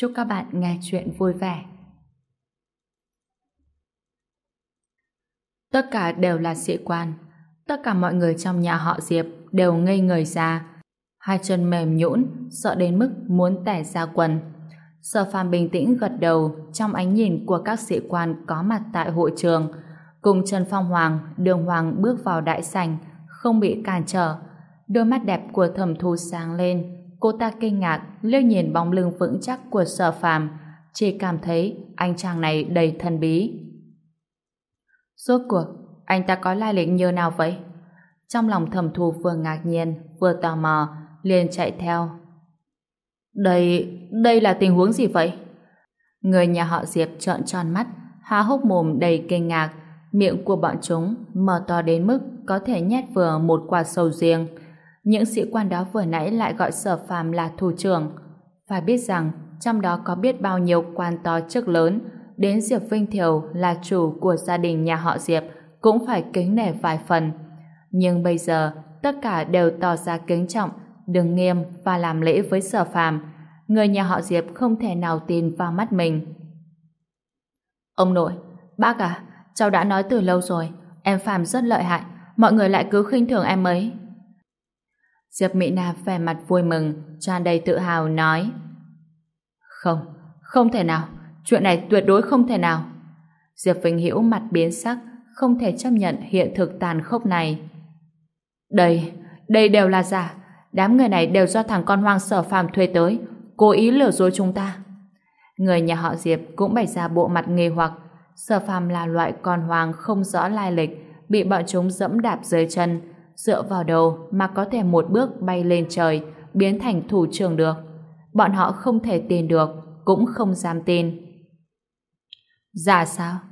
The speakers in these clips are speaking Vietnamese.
Chúc các bạn nghe chuyện vui vẻ. Tất cả đều là sĩ quan. Tất cả mọi người trong nhà họ Diệp đều ngây người ra. Hai chân mềm nhũn, sợ đến mức muốn tẻ ra quần. Sở phàm bình tĩnh gật đầu trong ánh nhìn của các sĩ quan có mặt tại hội trường. Cùng Trần Phong Hoàng, Đường Hoàng bước vào đại sảnh, không bị cản trở. Đôi mắt đẹp của thẩm thu sáng lên, cô ta kinh ngạc, liếc nhìn bóng lưng vững chắc của sở phàm. Chỉ cảm thấy anh chàng này đầy thần bí. Rốt cuộc, anh ta có lai lịch như nào vậy? Trong lòng thẩm thù vừa ngạc nhiên, vừa tò mò, liền chạy theo. Đây đây là tình huống gì vậy? Người nhà họ Diệp trợn tròn mắt, há hốc mồm đầy kinh ngạc. Miệng của bọn chúng mở to đến mức có thể nhét vừa một quả sầu riêng những sĩ quan đó vừa nãy lại gọi sở phàm là thủ trưởng. Phải biết rằng, trong đó có biết bao nhiêu quan to chức lớn, đến Diệp Vinh Thiều là chủ của gia đình nhà họ Diệp cũng phải kính nể vài phần. Nhưng bây giờ, tất cả đều tỏ ra kính trọng, đứng nghiêm và làm lễ với sở phàm. Người nhà họ Diệp không thể nào tin vào mắt mình. Ông nội, bác à, cháu đã nói từ lâu rồi, em phàm rất lợi hại, mọi người lại cứ khinh thường em ấy. Diệp Mỹ Na vẻ mặt vui mừng, tràn đầy tự hào nói Không, không thể nào, chuyện này tuyệt đối không thể nào. Diệp Vinh Hiễu mặt biến sắc, không thể chấp nhận hiện thực tàn khốc này. Đây, đây đều là giả, đám người này đều do thằng con hoang sở phàm thuê tới, cố ý lừa dối chúng ta. Người nhà họ Diệp cũng bày ra bộ mặt nghi hoặc, sở phàm là loại con hoang không rõ lai lịch, bị bọn chúng dẫm đạp dưới chân, dựa vào đầu mà có thể một bước bay lên trời, biến thành thủ trưởng được. Bọn họ không thể tin được, cũng không dám tin. Dạ sao?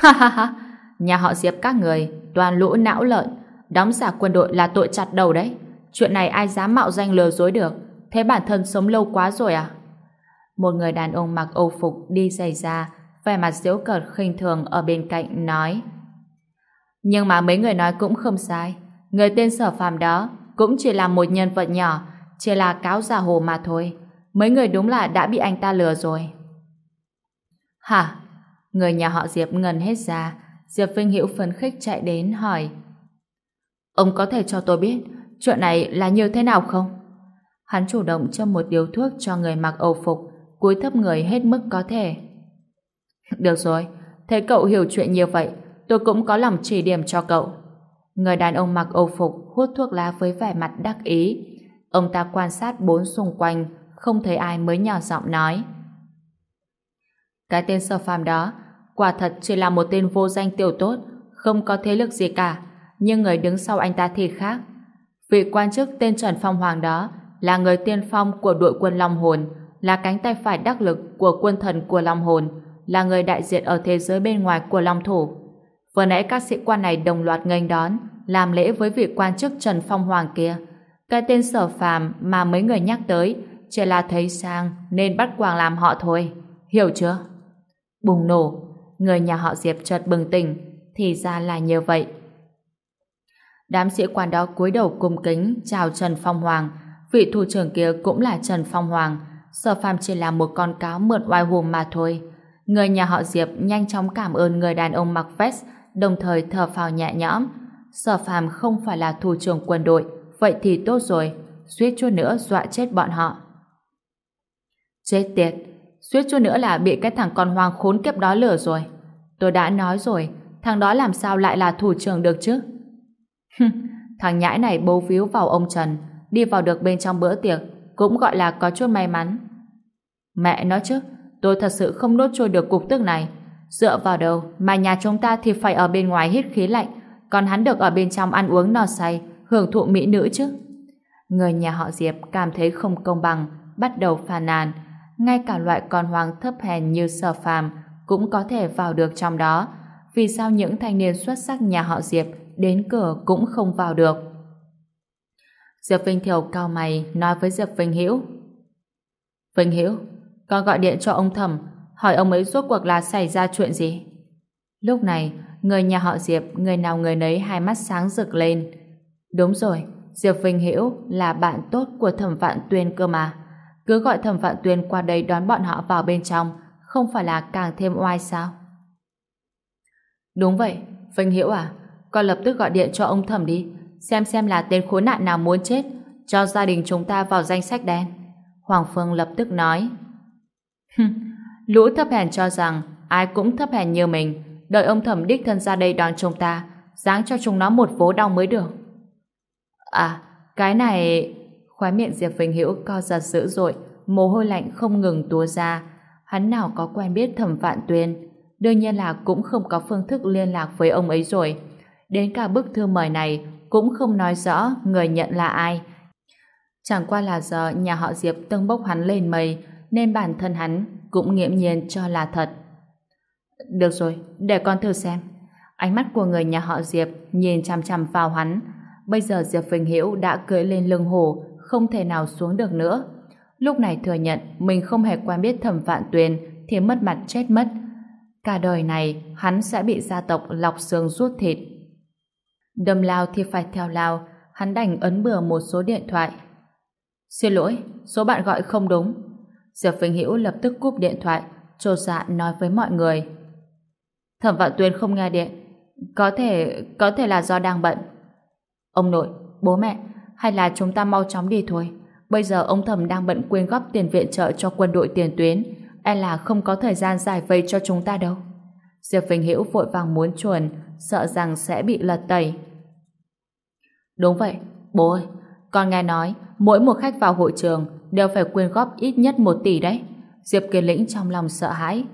Ha ha ha, nhà họ Diệp các người, toàn lũ não lợn, đóng giả quân đội là tội chặt đầu đấy. Chuyện này ai dám mạo danh lừa dối được, thế bản thân sống lâu quá rồi à? Một người đàn ông mặc âu phục đi giày da vẻ mặt diễu cợt khinh thường ở bên cạnh nói Nhưng mà mấy người nói cũng không sai Người tên sở phàm đó cũng chỉ là một nhân vật nhỏ, chỉ là cáo già hồ mà thôi. Mấy người đúng là đã bị anh ta lừa rồi. Hả? Người nhà họ Diệp ngần hết ra. Diệp Vinh Hiểu phấn khích chạy đến hỏi. Ông có thể cho tôi biết chuyện này là như thế nào không? Hắn chủ động cho một điếu thuốc cho người mặc âu phục, cúi thấp người hết mức có thể. Được rồi, thế cậu hiểu chuyện như vậy, tôi cũng có lòng chỉ điểm cho cậu. Người đàn ông mặc âu phục hút thuốc lá với vẻ mặt đắc ý. Ông ta quan sát bốn xung quanh, không thấy ai mới nhỏ giọng nói. Cái tên sơ phàm đó, quả thật chỉ là một tên vô danh tiểu tốt, không có thế lực gì cả, nhưng người đứng sau anh ta thì khác. Vị quan chức tên Trần Phong Hoàng đó là người tiên phong của đội quân Long Hồn, là cánh tay phải đắc lực của quân thần của Long Hồn, là người đại diện ở thế giới bên ngoài của Long Thủ. Vừa nãy các sĩ quan này đồng loạt nghênh đón, làm lễ với vị quan chức Trần Phong Hoàng kia. Cái tên sở phàm mà mấy người nhắc tới chỉ là thấy sang nên bắt quàng làm họ thôi. Hiểu chưa? Bùng nổ, người nhà họ Diệp chợt bừng tỉnh, thì ra là như vậy. Đám sĩ quan đó cúi đầu cung kính chào Trần Phong Hoàng, vị thủ trưởng kia cũng là Trần Phong Hoàng, sở phàm chỉ là một con cáo mượn oai hùng mà thôi. Người nhà họ Diệp nhanh chóng cảm ơn người đàn ông mặc vest, đồng thời thở phào nhẹ nhõm. Sở phàm không phải là thủ trưởng quân đội, vậy thì tốt rồi, suýt chút nữa dọa chết bọn họ. Chết tiệt, suýt chút nữa là bị cái thằng con hoang khốn kiếp đó lừa rồi. Tôi đã nói rồi, thằng đó làm sao lại là thủ trưởng được chứ? thằng nhãi này bấu víu vào ông Trần, đi vào được bên trong bữa tiệc, cũng gọi là có chút may mắn. Mẹ nói chứ, tôi thật sự không nốt trôi được cục tức này. Dựa vào đâu mà nhà chúng ta thì phải ở bên ngoài hít khí lạnh, còn hắn được ở bên trong ăn uống no say, hưởng thụ mỹ nữ chứ. Người nhà họ Diệp cảm thấy không công bằng, bắt đầu phàn nàn. ngay cả loại con hoang thấp hèn như sở phàm cũng có thể vào được trong đó. Vì sao những thanh niên xuất sắc nhà họ Diệp đến cửa cũng không vào được? Diệp Vinh Thiều cao mày nói với Diệp Vinh Hiễu Vinh Hiễu, con gọi điện cho ông Thẩm hỏi ông ấy rốt cuộc là xảy ra chuyện gì? Lúc này, người nhà họ Diệp, người nào người nấy hai mắt sáng rực lên. Đúng rồi, Diệp Vinh Hiễu là bạn tốt của Thẩm Vạn Tuyên cơ mà. Cứ gọi Thẩm Vạn Tuyên qua đây đón bọn họ vào bên trong, không phải là càng thêm oai sao? Đúng vậy, Vinh Hiễu à, con lập tức gọi điện cho ông Thẩm đi, xem xem là tên khốn nạn nào muốn chết, cho gia đình chúng ta vào danh sách đen. Hoàng Phương lập tức nói. Lũ thấp hèn cho rằng ai cũng thấp hèn như mình, đợi ông thẩm đích thân ra đây đón chúng ta, dáng cho chúng nó một vố đau mới được. À, cái này... Khóe miệng Diệp Vinh Hữu co giật dữ dội, mồ hôi lạnh không ngừng túa ra. Hắn nào có quen biết thẩm vạn tuyên, đương nhiên là cũng không có phương thức liên lạc với ông ấy rồi. Đến cả bức thư mời này cũng không nói rõ người nhận là ai. Chẳng qua là giờ nhà họ Diệp tâng bốc hắn lên mây, nên bản thân hắn cũng nghiễm nhiên cho là thật. Được rồi, để con thử xem. Ánh mắt của người nhà họ Diệp nhìn chằm chằm vào hắn. Bây giờ Diệp Vinh Hiễu đã cưỡi lên lưng hồ, không thể nào xuống được nữa. Lúc này thừa nhận mình không hề quen biết thẩm vạn tuyền thì mất mặt chết mất. Cả đời này hắn sẽ bị gia tộc lọc xương rút thịt. Đâm lao thì phải theo lao, hắn đành ấn bừa một số điện thoại. Xin lỗi, số bạn gọi không đúng. Diệp Vinh Hữu lập tức cúp điện thoại, trột dạ nói với mọi người. Thẩm Vạn Tuyên không nghe điện. Có thể, có thể là do đang bận. Ông nội, bố mẹ, hay là chúng ta mau chóng đi thôi. Bây giờ ông Thẩm đang bận quyên góp tiền viện trợ cho quân đội tiền tuyến. E là không có thời gian giải vây cho chúng ta đâu. Diệp Vinh Hữu vội vàng muốn chuồn, sợ rằng sẽ bị lật tẩy. Đúng vậy, bố ơi, con nghe nói mỗi một khách vào hội trường đều phải quyên góp ít nhất một tỷ đấy. Diệp Kiên Lĩnh trong lòng sợ hãi.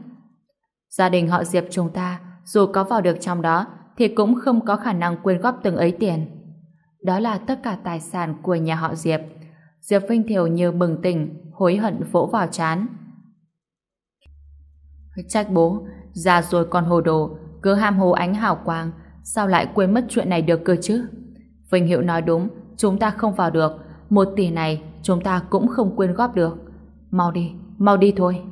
Gia đình họ Diệp chúng ta dù có vào được trong đó thì cũng không có khả năng quyên góp từng ấy tiền. Đó là tất cả tài sản của nhà họ Diệp. Diệp Vinh Thiều như bừng tỉnh, hối hận vỗ vào chán. Trách bố, già rồi còn hồ đồ, cứ ham hồ ánh hào quang, sao lại quên mất chuyện này được cơ chứ? Vinh Hiệu nói đúng, chúng ta không vào được, một tỷ này chúng ta cũng không quyên góp được. Mau đi, mau đi thôi.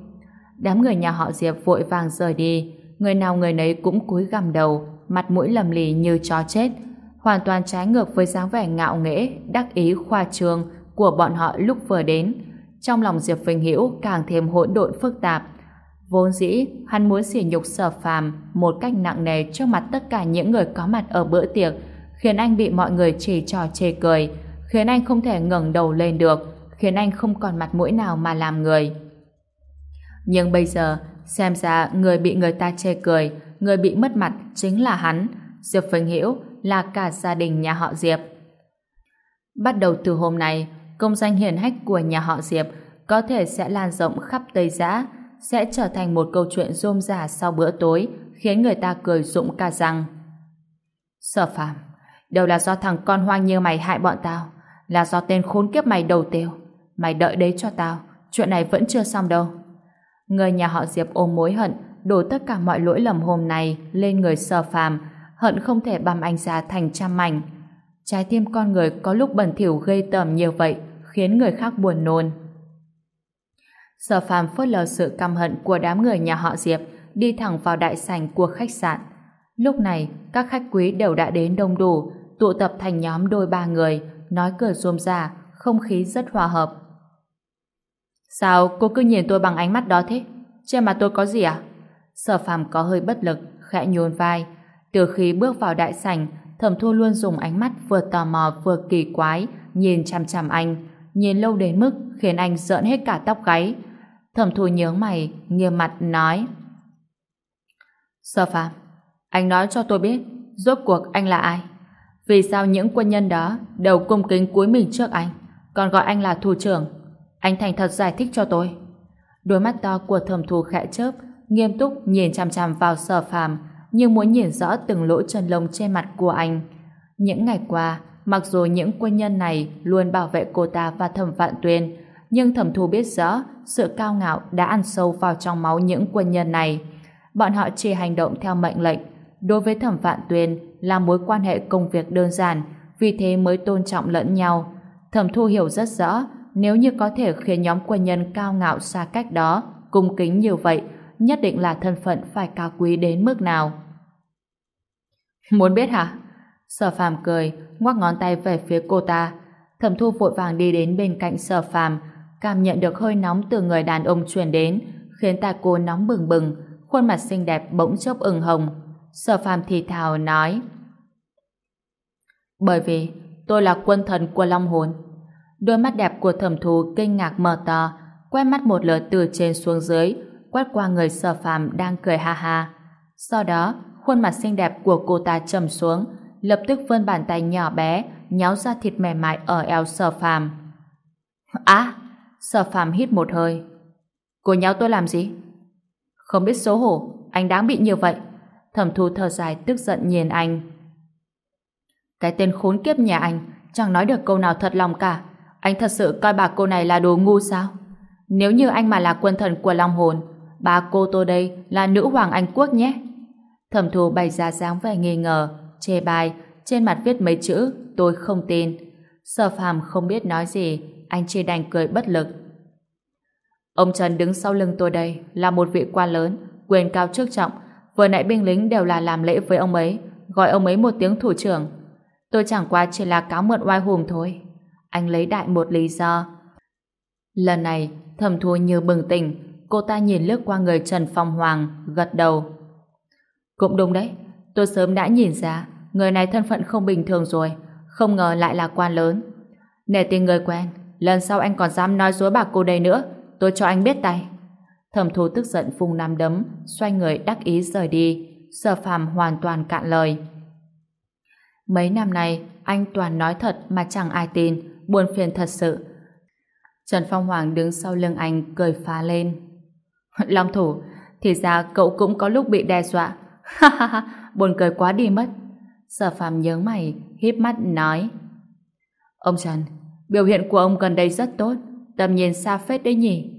Đám người nhà họ Diệp vội vàng rời đi, người nào người nấy cũng cúi gằm đầu, mặt mũi lầm lì như chó chết, hoàn toàn trái ngược với dáng vẻ ngạo nghễ, đắc ý khoa trương của bọn họ lúc vừa đến. Trong lòng Diệp Vinh Hữu càng thêm hỗn độn phức tạp. Vốn dĩ, hắn muốn sỉ nhục sở phàm một cách nặng nề trước mặt tất cả những người có mặt ở bữa tiệc, khiến anh bị mọi người chỉ trò chê cười, khiến anh không thể ngẩng đầu lên được, khiến anh không còn mặt mũi nào mà làm người. Nhưng bây giờ, xem ra người bị người ta chê cười, người bị mất mặt chính là hắn, Diệp Vinh Hiễu, là cả gia đình nhà họ Diệp. Bắt đầu từ hôm nay, công danh hiển hách của nhà họ Diệp có thể sẽ lan rộng khắp Tây Giã, sẽ trở thành một câu chuyện rôm rả sau bữa tối, khiến người ta cười rụng cả răng. Sở phàm, đều là do thằng con hoang như mày hại bọn tao, là do tên khốn kiếp mày đầu tiêu. Mày đợi đấy cho tao, chuyện này vẫn chưa xong đâu. Người nhà họ Diệp ôm mối hận, đổ tất cả mọi lỗi lầm hôm nay lên người sở phàm, hận không thể băm anh ra thành trăm mảnh. Trái tim con người có lúc bẩn thỉu gây tởm nhiều vậy, khiến người khác buồn nôn. Sở phàm phớt lờ sự căm hận của đám người nhà họ Diệp, đi thẳng vào đại sảnh của khách sạn. Lúc này, các khách quý đều đã đến đông đủ, tụ tập thành nhóm đôi ba người, nói cười rôm ra, không khí rất hòa hợp. Sao cô cứ nhìn tôi bằng ánh mắt đó thế? Trên mặt tôi có gì à? Sở phàm có hơi bất lực, khẽ nhún vai. Từ khi bước vào đại sảnh, thẩm thu luôn dùng ánh mắt vừa tò mò vừa kỳ quái, nhìn chằm chằm anh, nhìn lâu đến mức khiến anh giỡn hết cả tóc gáy. Thẩm thu nhớ mày, nghiêm mặt nói. Sở phàm, anh nói cho tôi biết, rốt cuộc anh là ai? Vì sao những quân nhân đó đều cung kính cúi mình trước anh, còn gọi anh là thủ trưởng? Anh thành thật giải thích cho tôi. Đôi mắt to của thẩm thù khẽ chớp, nghiêm túc nhìn chằm chằm vào sở phàm, nhưng muốn nhìn rõ từng lỗ chân lông trên mặt của anh. Những ngày qua, mặc dù những quân nhân này luôn bảo vệ cô ta và thẩm vạn tuyên, nhưng thẩm thu biết rõ sự cao ngạo đã ăn sâu vào trong máu những quân nhân này. Bọn họ chỉ hành động theo mệnh lệnh. Đối với thẩm vạn tuyên là mối quan hệ công việc đơn giản, vì thế mới tôn trọng lẫn nhau. Thẩm thu hiểu rất rõ, nếu như có thể khiến nhóm quân nhân cao ngạo xa cách đó, cung kính như vậy, nhất định là thân phận phải cao quý đến mức nào. Muốn biết hả? Sở phàm cười, ngoắc ngón tay về phía cô ta. Thẩm thu vội vàng đi đến bên cạnh sở phàm, cảm nhận được hơi nóng từ người đàn ông truyền đến, khiến tai cô nóng bừng bừng, khuôn mặt xinh đẹp bỗng chốc ửng hồng. Sở phàm thì thào nói bởi vì tôi là quân thần của Long Hồn. Đôi mắt đẹp của thẩm thú kinh ngạc mở to, quét mắt một lượt từ trên xuống dưới, quét qua người sở phàm đang cười ha ha. Sau đó, khuôn mặt xinh đẹp của cô ta trầm xuống, lập tức vươn bàn tay nhỏ bé, nháo ra thịt mềm mại ở eo sở phàm. Á! sở phàm hít một hơi. Cô nháo tôi làm gì? Không biết xấu hổ, anh đáng bị như vậy. Thẩm thu thở dài tức giận nhìn anh. Cái tên khốn kiếp nhà anh chẳng nói được câu nào thật lòng cả. Anh thật sự coi bà cô này là đồ ngu sao? Nếu như anh mà là quân thần của Long Hồn, bà cô tôi đây là nữ hoàng Anh Quốc nhé. Thẩm thù bày ra dáng vẻ nghi ngờ, chê bai, trên mặt viết mấy chữ tôi không tin. Sở phàm không biết nói gì, anh chỉ đành cười bất lực. Ông Trần đứng sau lưng tôi đây là một vị quan lớn, quyền cao chức trọng, vừa nãy binh lính đều là làm lễ với ông ấy, gọi ông ấy một tiếng thủ trưởng. Tôi chẳng qua chỉ là cáo mượn oai hùng thôi. Anh lấy đại một lý do. Lần này, thẩm thu như bừng tỉnh, cô ta nhìn lướt qua người Trần Phong Hoàng, gật đầu. Cũng đúng đấy, tôi sớm đã nhìn ra, người này thân phận không bình thường rồi, không ngờ lại là quan lớn. Nể tình người quen, lần sau anh còn dám nói dối bà cô đây nữa, tôi cho anh biết tay. Thẩm thu tức giận phung nam đấm, xoay người đắc ý rời đi, sở phàm hoàn toàn cạn lời. Mấy năm nay, anh toàn nói thật mà chẳng ai tin, buồn phiền thật sự. Trần Phong Hoàng đứng sau lưng anh cười phá lên. Long thủ, thì ra cậu cũng có lúc bị đe dọa. Ha ha ha, buồn cười quá đi mất. Sở phàm nhớ mày, híp mắt nói. Ông Trần, biểu hiện của ông gần đây rất tốt, tầm nhìn xa phết đấy nhỉ.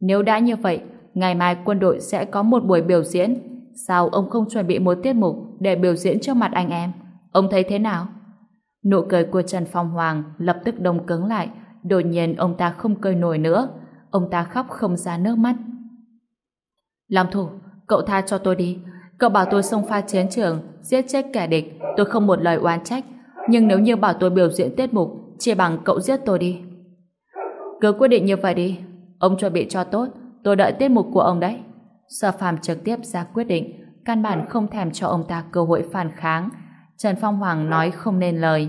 Nếu đã như vậy, ngày mai quân đội sẽ có một buổi biểu diễn. Sao ông không chuẩn bị một tiết mục để biểu diễn trước mặt anh em? Ông thấy thế nào? Nụ cười của Trần Phong Hoàng lập tức đông cứng lại, đột nhiên ông ta không cười nổi nữa. Ông ta khóc không ra nước mắt. Làm thủ, cậu tha cho tôi đi. Cậu bảo tôi xông pha chiến trường, giết chết kẻ địch, tôi không một lời oán trách. Nhưng nếu như bảo tôi biểu diễn tiết mục, chỉ bằng cậu giết tôi đi. Cứ quyết định như vậy đi. Ông chuẩn bị cho tốt, tôi đợi tiết mục của ông đấy. Sở phàm trực tiếp ra quyết định, căn bản không thèm cho ông ta cơ hội phản kháng. Trần Phong Hoàng nói không nên lời.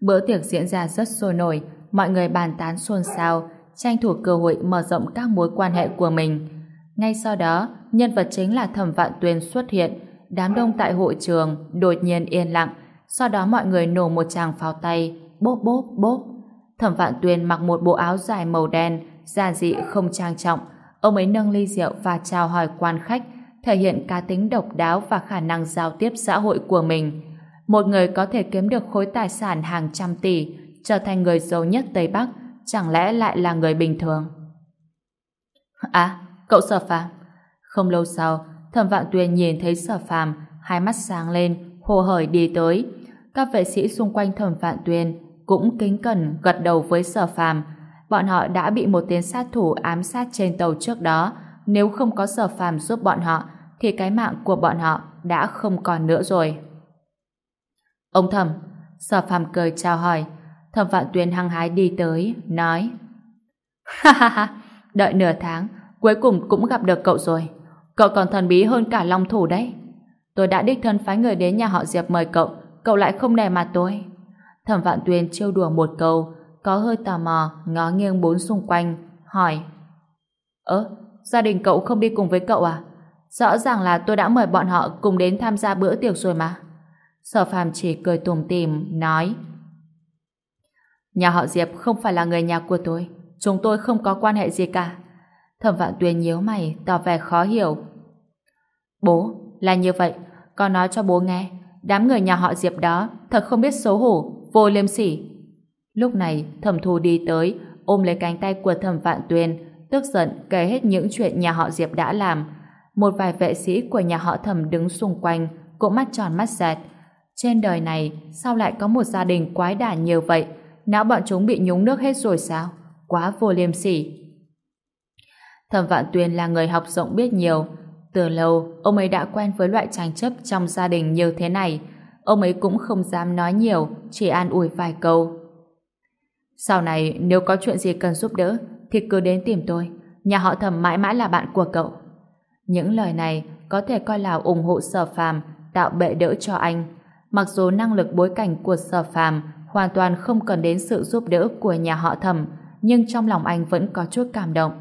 Bữa tiệc diễn ra rất sôi nổi, mọi người bàn tán xôn xao, tranh thủ cơ hội mở rộng các mối quan hệ của mình. Ngay sau đó, nhân vật chính là Thẩm Vạn Tuyên xuất hiện, đám đông tại hội trường đột nhiên yên lặng, sau đó mọi người nổ một tràng pháo tay, bốp bốp bốp. Thẩm Vạn Tuyên mặc một bộ áo dài màu đen, giản dị không trang trọng, ông ấy nâng ly rượu và chào hỏi quan khách, thể hiện cá tính độc đáo và khả năng giao tiếp xã hội của mình. Một người có thể kiếm được khối tài sản hàng trăm tỷ, trở thành người giàu nhất Tây Bắc, chẳng lẽ lại là người bình thường? À, cậu sở Phạm. Không lâu sau, thẩm vạn tuyên nhìn thấy sở Phạm, hai mắt sáng lên, hồ hởi đi tới. Các vệ sĩ xung quanh thẩm vạn tuyên cũng kính cẩn gật đầu với sở Phạm. Bọn họ đã bị một tên sát thủ ám sát trên tàu trước đó. Nếu không có sở Phạm giúp bọn họ, thì cái mạng của bọn họ đã không còn nữa rồi. Ông thẩm, sở phàm cười chào hỏi. Thẩm vạn tuyên hăng hái đi tới, nói Ha ha ha, đợi nửa tháng, cuối cùng cũng gặp được cậu rồi. Cậu còn thần bí hơn cả Long Thủ đấy. Tôi đã đích thân phái người đến nhà họ Diệp mời cậu, cậu lại không nề mặt tôi. Thẩm Vạn Tuyên trêu đùa một câu, có hơi tò mò, ngó nghiêng bốn xung quanh, hỏi. Ơ, gia đình cậu không đi cùng với cậu à? Rõ ràng là tôi đã mời bọn họ cùng đến tham gia bữa tiệc rồi mà. Sở phàm chỉ cười tùm tìm, nói. Nhà họ Diệp không phải là người nhà của tôi, chúng tôi không có quan hệ gì cả. Thẩm Vạn Tuyên nhíu mày, tỏ vẻ khó hiểu. Bố, là như vậy, con nói cho bố nghe, đám người nhà họ Diệp đó thật không biết xấu hổ, vô liêm sỉ. Lúc này, thẩm thù đi tới, ôm lấy cánh tay của thẩm vạn tuyên, tức giận kể hết những chuyện nhà họ Diệp đã làm. Một vài vệ sĩ của nhà họ thẩm đứng xung quanh, cũng mắt tròn mắt dẹt. Trên đời này, sao lại có một gia đình quái đản nhiều vậy? Não bọn chúng bị nhúng nước hết rồi sao? Quá vô liêm sỉ. Thẩm Vạn Tuyên là người học rộng biết nhiều. Từ lâu, ông ấy đã quen với loại tranh chấp trong gia đình như thế này. Ông ấy cũng không dám nói nhiều, chỉ an ủi vài câu. Sau này, nếu có chuyện gì cần giúp đỡ, thì cứ đến tìm tôi. Nhà họ thẩm mãi mãi là bạn của cậu. Những lời này có thể coi là ủng hộ sở phàm, tạo bệ đỡ cho anh. Mặc dù năng lực bối cảnh của sở phàm hoàn toàn không cần đến sự giúp đỡ của nhà họ thẩm, nhưng trong lòng anh vẫn có chút cảm động.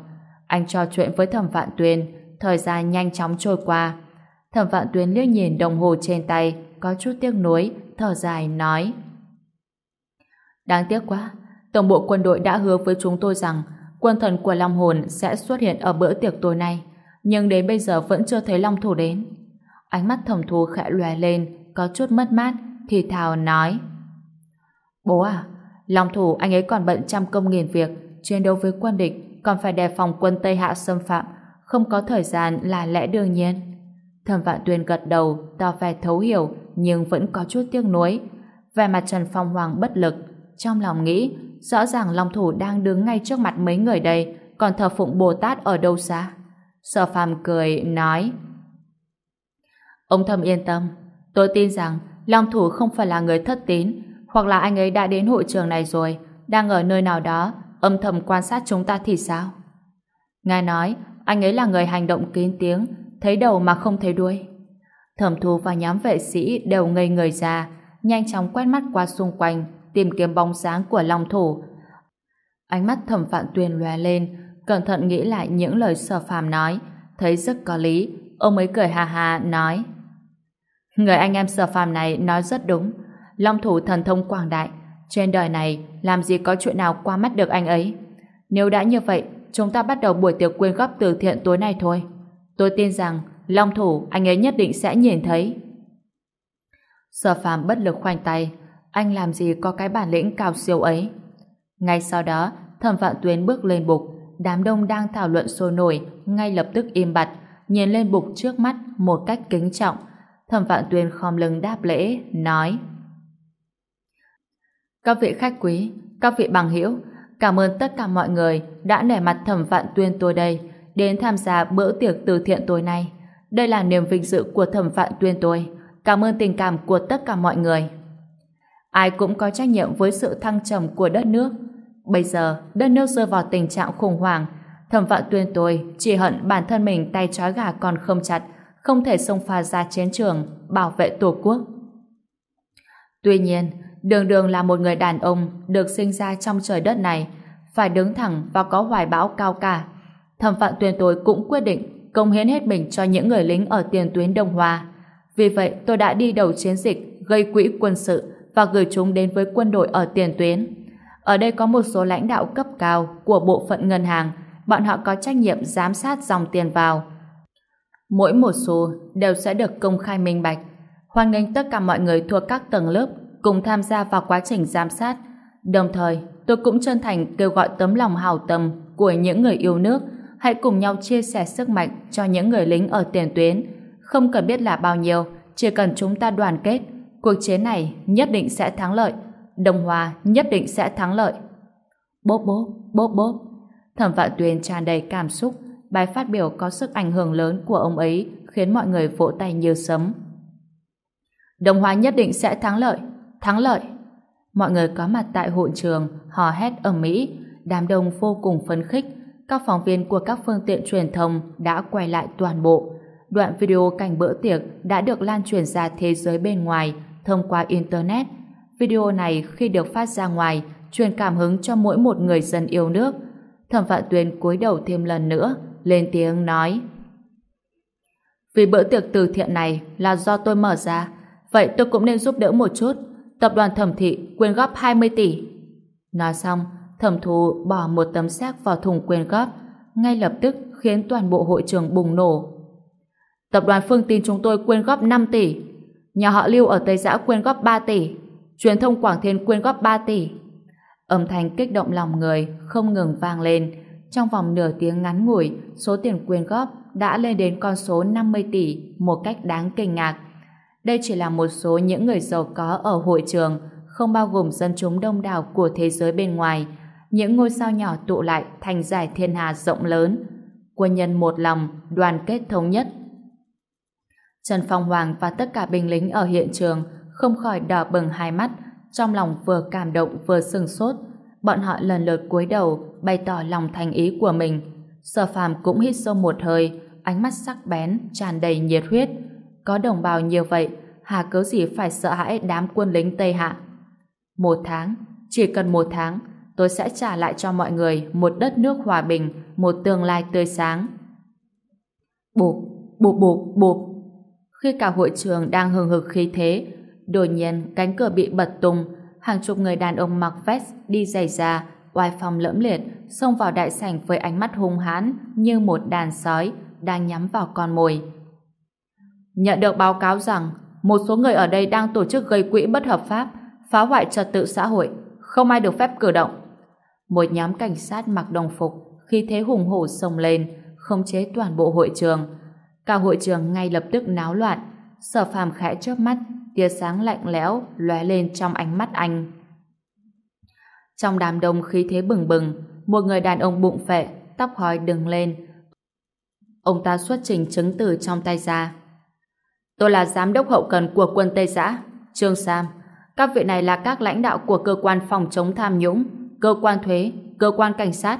Anh trò chuyện với thẩm vạn tuyên, thời gian nhanh chóng trôi qua. Thẩm vạn tuyên liếc nhìn đồng hồ trên tay, có chút tiếc nuối, thở dài nói. Đáng tiếc quá, Tổng bộ quân đội đã hứa với chúng tôi rằng quân thần của Long Hồn sẽ xuất hiện ở bữa tiệc tối nay, nhưng đến bây giờ vẫn chưa thấy Long Thủ đến. Ánh mắt thẩm thù khẽ lòe lên, có chút mất mát, thì thào nói. Bố à, Long Thủ anh ấy còn bận trăm công nghìn việc, chiến đấu với quân địch, còn phải đề phòng quân Tây Hạ xâm phạm, không có thời gian là lẽ đương nhiên. Thẩm Vạn Tuyên gật đầu, tỏ vẻ thấu hiểu, nhưng vẫn có chút tiếc nuối. Về mặt Trần Phong Hoàng bất lực, trong lòng nghĩ, rõ ràng Long Thủ đang đứng ngay trước mặt mấy người đây, còn thờ phụng Bồ Tát ở đâu xa. Sở Phàm cười, nói Ông thầm yên tâm, tôi tin rằng Long Thủ không phải là người thất tín, hoặc là anh ấy đã đến hội trường này rồi, đang ở nơi nào đó, âm thầm quan sát chúng ta thì sao? Ngài nói, anh ấy là người hành động kín tiếng, thấy đầu mà không thấy đuôi. Thẩm thù và nhóm vệ sĩ đều ngây người ra, nhanh chóng quét mắt qua xung quanh, tìm kiếm bóng dáng của Long Thủ. Ánh mắt thẩm phạn tuyền lóe lên, cẩn thận nghĩ lại những lời sở phàm nói, thấy rất có lý, ông ấy cười hà hà nói Người anh em sở phàm này nói rất đúng, Long Thủ thần thông quảng đại, trên đời này làm gì có chuyện nào qua mắt được anh ấy. Nếu đã như vậy, chúng ta bắt đầu buổi tiệc quyên góp từ thiện tối nay thôi. Tôi tin rằng Long Thủ anh ấy nhất định sẽ nhìn thấy. Sở phàm bất lực khoanh tay, anh làm gì có cái bản lĩnh cao siêu ấy. Ngay sau đó, thẩm vạn tuyến bước lên bục, đám đông đang thảo luận sôi nổi, ngay lập tức im bặt, nhìn lên bục trước mắt một cách kính trọng. Thẩm vạn tuyên khom lưng đáp lễ, nói Các vị khách quý, các vị bằng hữu, cảm ơn tất cả mọi người đã nể mặt thẩm vạn tuyên tôi đây, đến tham gia bữa tiệc từ thiện tối nay. Đây là niềm vinh dự của thẩm vạn tuyên tôi. Cảm ơn tình cảm của tất cả mọi người. Ai cũng có trách nhiệm với sự thăng trầm của đất nước. Bây giờ, đất nước rơi vào tình trạng khủng hoảng. Thẩm vạn tuyên tôi chỉ hận bản thân mình tay trói gà còn không chặt, không thể xông pha ra chiến trường, bảo vệ tổ quốc. Tuy nhiên, đường đường là một người đàn ông được sinh ra trong trời đất này, phải đứng thẳng và có hoài bão cao cả. Thẩm vạn tuyên tôi cũng quyết định công hiến hết mình cho những người lính ở tiền tuyến Đông Hoa. Vì vậy, tôi đã đi đầu chiến dịch, gây quỹ quân sự, và gửi chúng đến với quân đội ở tiền tuyến. Ở đây có một số lãnh đạo cấp cao của bộ phận ngân hàng, bọn họ có trách nhiệm giám sát dòng tiền vào. Mỗi một số đều sẽ được công khai minh bạch. Hoan nghênh tất cả mọi người thuộc các tầng lớp cùng tham gia vào quá trình giám sát. Đồng thời, tôi cũng chân thành kêu gọi tấm lòng hào tâm của những người yêu nước hãy cùng nhau chia sẻ sức mạnh cho những người lính ở tiền tuyến. Không cần biết là bao nhiêu, chỉ cần chúng ta đoàn kết, Cuộc chiến này nhất định sẽ thắng lợi. Đồng Hòa nhất định sẽ thắng lợi. Bốp bốp, bốp bốp. Thẩm Vạn Tuyền tràn đầy cảm xúc. Bài phát biểu có sức ảnh hưởng lớn của ông ấy khiến mọi người vỗ tay như sấm. Đồng Hòa nhất định sẽ thắng lợi. Thắng lợi. Mọi người có mặt tại hội trường hò hét ở Mỹ. Đám đông vô cùng phấn khích. Các phóng viên của các phương tiện truyền thông đã quay lại toàn bộ. Đoạn video cảnh bữa tiệc đã được lan truyền ra thế giới bên ngoài thông qua Internet. Video này khi được phát ra ngoài truyền cảm hứng cho mỗi một người dân yêu nước. Thẩm Phạm Tuyên cúi đầu thêm lần nữa, lên tiếng nói Vì bữa tiệc từ thiện này là do tôi mở ra, vậy tôi cũng nên giúp đỡ một chút. Tập đoàn Thẩm Thị quyên góp 20 tỷ. Nói xong, Thẩm Thù bỏ một tấm xác vào thùng quyên góp, ngay lập tức khiến toàn bộ hội trường bùng nổ. Tập đoàn Phương Tin chúng tôi quyên góp 5 tỷ, Nhà họ Lưu ở Tây Giã quyên góp 3 tỷ, truyền thông Quảng Thiên quyên góp 3 tỷ. Âm thanh kích động lòng người không ngừng vang lên. Trong vòng nửa tiếng ngắn ngủi, số tiền quyên góp đã lên đến con số 50 tỷ một cách đáng kinh ngạc. Đây chỉ là một số những người giàu có ở hội trường, không bao gồm dân chúng đông đảo của thế giới bên ngoài. Những ngôi sao nhỏ tụ lại thành giải thiên hà rộng lớn. Quân nhân một lòng, đoàn kết thống nhất. Trần Phong Hoàng và tất cả binh lính ở hiện trường không khỏi đỏ bừng hai mắt, trong lòng vừa cảm động vừa sừng sốt. Bọn họ lần lượt cúi đầu bày tỏ lòng thành ý của mình. Sở phàm cũng hít sâu một hơi, ánh mắt sắc bén, tràn đầy nhiệt huyết. Có đồng bào như vậy, hà cớ gì phải sợ hãi đám quân lính Tây Hạ. Một tháng, chỉ cần một tháng, tôi sẽ trả lại cho mọi người một đất nước hòa bình, một tương lai tươi sáng. Bụp, bụp bụp bụp. Khi cả hội trường đang hừng hực khí thế, đột nhiên cánh cửa bị bật tung, hàng chục người đàn ông mặc vest đi giày da, oai phong lẫm liệt, xông vào đại sảnh với ánh mắt hung hãn như một đàn sói đang nhắm vào con mồi. Nhận được báo cáo rằng một số người ở đây đang tổ chức gây quỹ bất hợp pháp, phá hoại trật tự xã hội, không ai được phép cử động. Một nhóm cảnh sát mặc đồng phục, khi thế hùng hổ xông lên, khống chế toàn bộ hội trường. Cả hội trường ngay lập tức náo loạn, sở phàm khẽ chớp mắt, tia sáng lạnh lẽo lóe lên trong ánh mắt anh. Trong đám đông khí thế bừng bừng, một người đàn ông bụng phệ, tóc hói đứng lên. Ông ta xuất trình chứng từ trong tay ra. Tôi là giám đốc hậu cần của quân Tây Giã, Trương Sam. Các vị này là các lãnh đạo của cơ quan phòng chống tham nhũng, cơ quan thuế, cơ quan cảnh sát.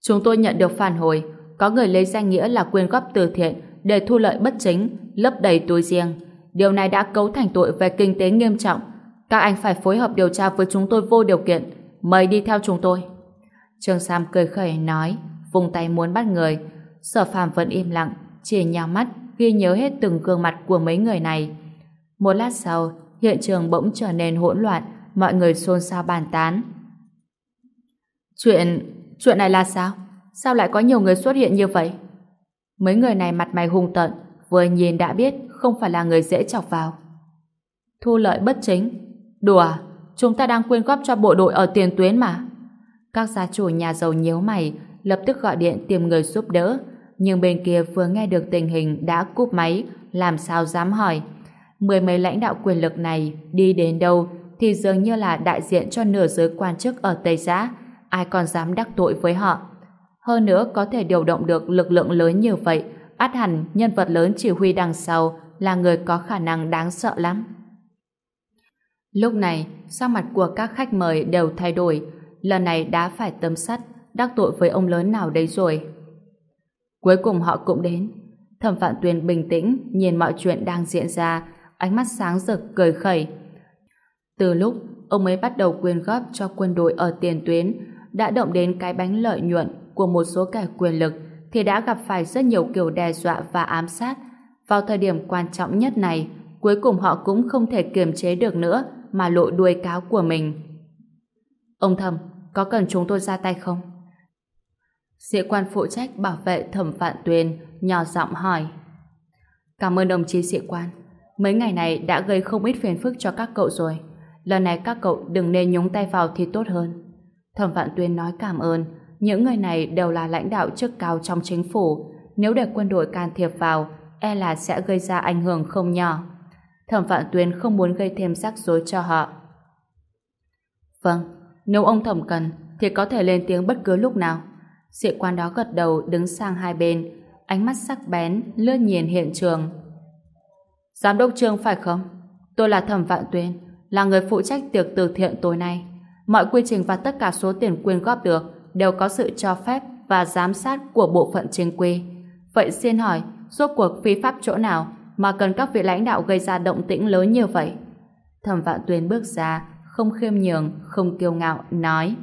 Chúng tôi nhận được phản hồi, có người lấy danh nghĩa là quyên góp từ thiện để thu lợi bất chính, lấp đầy túi riêng. Điều này đã cấu thành tội về kinh tế nghiêm trọng. Các anh phải phối hợp điều tra với chúng tôi vô điều kiện. Mời đi theo chúng tôi. Trương Sam cười khẩy nói, vùng tay muốn bắt người. Sở phàm vẫn im lặng, chỉ nhào mắt, ghi nhớ hết từng gương mặt của mấy người này. Một lát sau, hiện trường bỗng trở nên hỗn loạn, mọi người xôn xao bàn tán. Chuyện... chuyện này là sao? Sao lại có nhiều người xuất hiện như vậy? Mấy người này mặt mày hung tợn, vừa nhìn đã biết không phải là người dễ chọc vào. Thu lợi bất chính. Đùa, à, chúng ta đang quyên góp cho bộ đội ở tiền tuyến mà. Các gia chủ nhà giàu nhíu mày, lập tức gọi điện tìm người giúp đỡ. Nhưng bên kia vừa nghe được tình hình đã cúp máy, làm sao dám hỏi. Mười mấy lãnh đạo quyền lực này đi đến đâu thì dường như là đại diện cho nửa giới quan chức ở Tây Giã. Ai còn dám đắc tội với họ. Hơn nữa có thể điều động được lực lượng lớn như vậy, át hẳn nhân vật lớn chỉ huy đằng sau là người có khả năng đáng sợ lắm. Lúc này, sắc mặt của các khách mời đều thay đổi, lần này đã phải tấm sắt, đắc tội với ông lớn nào đấy rồi. Cuối cùng họ cũng đến. Thẩm Phạn Tuyên bình tĩnh nhìn mọi chuyện đang diễn ra, ánh mắt sáng rực cười khẩy. Từ lúc ông ấy bắt đầu quyên góp cho quân đội ở tiền tuyến, đã động đến cái bánh lợi nhuận của một số kẻ quyền lực thì đã gặp phải rất nhiều kiểu đe dọa và ám sát. Vào thời điểm quan trọng nhất này, cuối cùng họ cũng không thể kiềm chế được nữa mà lộ đuôi cáo của mình. Ông thầm, có cần chúng tôi ra tay không? Sĩ quan phụ trách bảo vệ thẩm phạn tuyền nhỏ giọng hỏi. Cảm ơn đồng chí sĩ quan. Mấy ngày này đã gây không ít phiền phức cho các cậu rồi. Lần này các cậu đừng nên nhúng tay vào thì tốt hơn. Thẩm Vạn Tuyên nói cảm ơn. Những người này đều là lãnh đạo chức cao trong chính phủ. Nếu để quân đội can thiệp vào, e là sẽ gây ra ảnh hưởng không nhỏ. Thẩm Vạn Tuyên không muốn gây thêm rắc rối cho họ. Vâng, nếu ông thẩm cần, thì có thể lên tiếng bất cứ lúc nào. Sĩ quan đó gật đầu đứng sang hai bên, ánh mắt sắc bén, lướt nhìn hiện trường. Giám đốc trương phải không? Tôi là Thẩm Vạn Tuyên, là người phụ trách tiệc từ thiện tối nay. Mọi quy trình và tất cả số tiền quyên góp được đều có sự cho phép và giám sát của bộ phận chính quy. Vậy xin hỏi, rốt cuộc phi pháp chỗ nào mà cần các vị lãnh đạo gây ra động tĩnh lớn như vậy? Thẩm Vạn Tuyên bước ra, không khiêm nhường, không kiêu ngạo, nói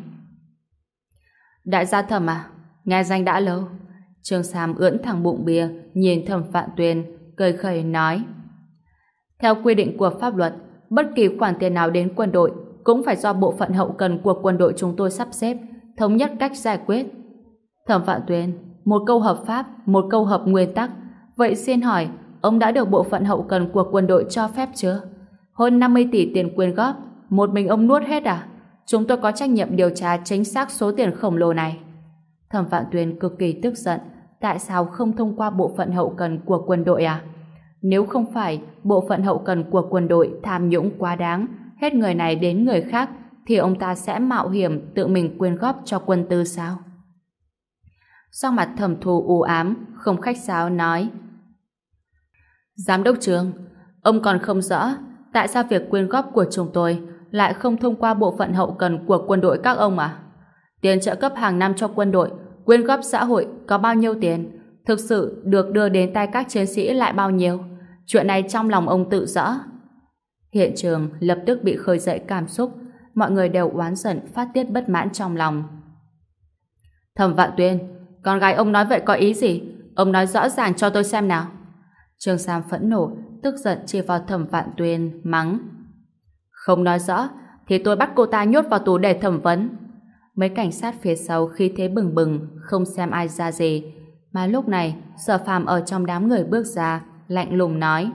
Đại gia thẩm à, nghe danh đã lâu. Trương Sam ưỡn thẳng bụng bia, nhìn Thẩm Vạn Tuyên, cười khẩy nói Theo quy định của pháp luật, bất kỳ khoản tiền nào đến quân đội cũng phải do bộ phận hậu cần của quân đội chúng tôi sắp xếp, thống nhất cách giải quyết. Thẩm Vạn Tuyên, một câu hợp pháp, một câu hợp nguyên tắc. Vậy xin hỏi, ông đã được bộ phận hậu cần của quân đội cho phép chưa? Hơn 50 tỷ tiền quyên góp, một mình ông nuốt hết à? chúng tôi có trách nhiệm điều tra chính xác số tiền khổng lồ này. Thẩm Vạn Tuyên cực kỳ tức giận, tại sao không thông qua bộ phận hậu cần của quân đội à? Nếu không phải bộ phận hậu cần của quân đội tham nhũng quá đáng, hết người này đến người khác, thì ông ta sẽ mạo hiểm tự mình quyên góp cho quân tư sao? Sau mặt thẩm thù u ám, không khách sáo nói Giám đốc trường, ông còn không rõ tại sao việc quyên góp của chúng tôi lại không thông qua bộ phận hậu cần của quân đội các ông à? Tiền trợ cấp hàng năm cho quân đội, quyên góp xã hội có bao nhiêu tiền? Thực sự được đưa đến tay các chiến sĩ lại bao nhiêu? Chuyện này trong lòng ông tự rõ. Hiện trường lập tức bị khơi dậy cảm xúc, mọi người đều oán giận phát tiết bất mãn trong lòng. Thẩm Vạn Tuyên, con gái ông nói vậy có ý gì? Ông nói rõ ràng cho tôi xem nào. Trương Sam phẫn nộ, tức giận chỉ vào Thẩm Vạn Tuyên, mắng. Không nói rõ, thì tôi bắt cô ta nhốt vào tù để thẩm vấn. Mấy cảnh sát phía sau khi thế bừng bừng, không xem ai ra gì. Mà lúc này, sở phàm ở trong đám người bước ra, lạnh lùng nói.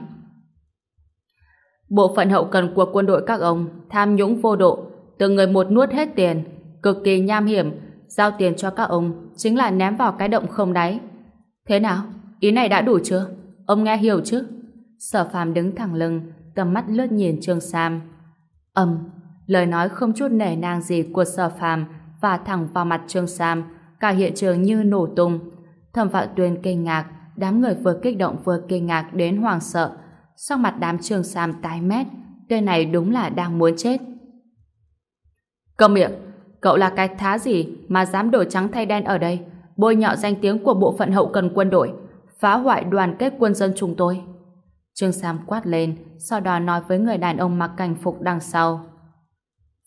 Bộ phận hậu cần của quân đội các ông tham nhũng vô độ, từng người một nuốt hết tiền, cực kỳ nham hiểm, giao tiền cho các ông chính là ném vào cái động không đáy. Thế nào? Ý này đã đủ chưa? Ông nghe hiểu chứ? Sở phàm đứng thẳng lưng, tầm mắt lướt nhìn Trương Sam. Âm, lời nói không chút nể nang gì của sở phàm và thẳng vào mặt Trương Sam, cả hiện trường như nổ tung. Thẩm Vạn Tuyên kinh ngạc, đám người vừa kích động vừa kinh ngạc đến hoàng sợ. Sau mặt đám Trương Sam tái mét, tên này đúng là đang muốn chết. Câm miệng, cậu là cái thá gì mà dám đổi trắng thay đen ở đây, bôi nhọ danh tiếng của bộ phận hậu cần quân đội, phá hoại đoàn kết quân dân chúng tôi. Trương Sam quát lên, sau đó nói với người đàn ông mặc cảnh phục đằng sau.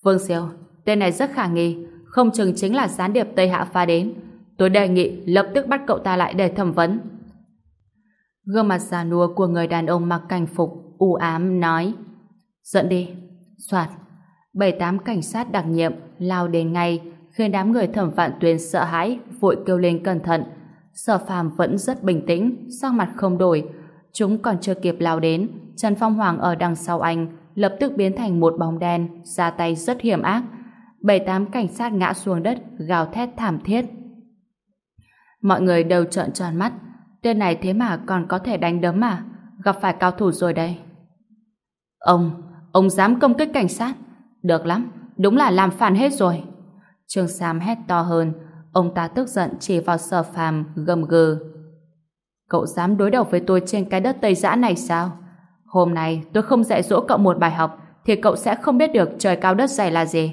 Vương Siêu, tên này rất khả nghi, không chừng chính là gián điệp Tây Hạ pha đến. Tôi đề nghị lập tức bắt cậu ta lại để thẩm vấn. Gương mặt già nua của người đàn ông mặc cảnh phục u ám nói Dẫn đi. Soạt. Bảy tám cảnh sát đặc nhiệm lao đến ngay khiến đám người thẩm vạn tuyên sợ hãi vội kêu lên cẩn thận. Sở phàm vẫn rất bình tĩnh, sắc mặt không đổi. Chúng còn chưa kịp lao đến, Trần Phong Hoàng ở đằng sau anh lập tức biến thành một bóng đen, ra tay rất hiểm ác. Bảy tám cảnh sát ngã xuống đất, gào thét thảm thiết. Mọi người đều trợn tròn mắt, tên này thế mà còn có thể đánh đấm à? Gặp phải cao thủ rồi đây. Ông, ông dám công kích cảnh sát? Được lắm, đúng là làm phản hết rồi. Trương Sam hét to hơn, ông ta tức giận chỉ vào sở phàm gầm gừ. Cậu dám đối đầu với tôi trên cái đất Tây Giã này sao? Hôm nay tôi không dạy dỗ cậu một bài học thì cậu sẽ không biết được trời cao đất dày là gì.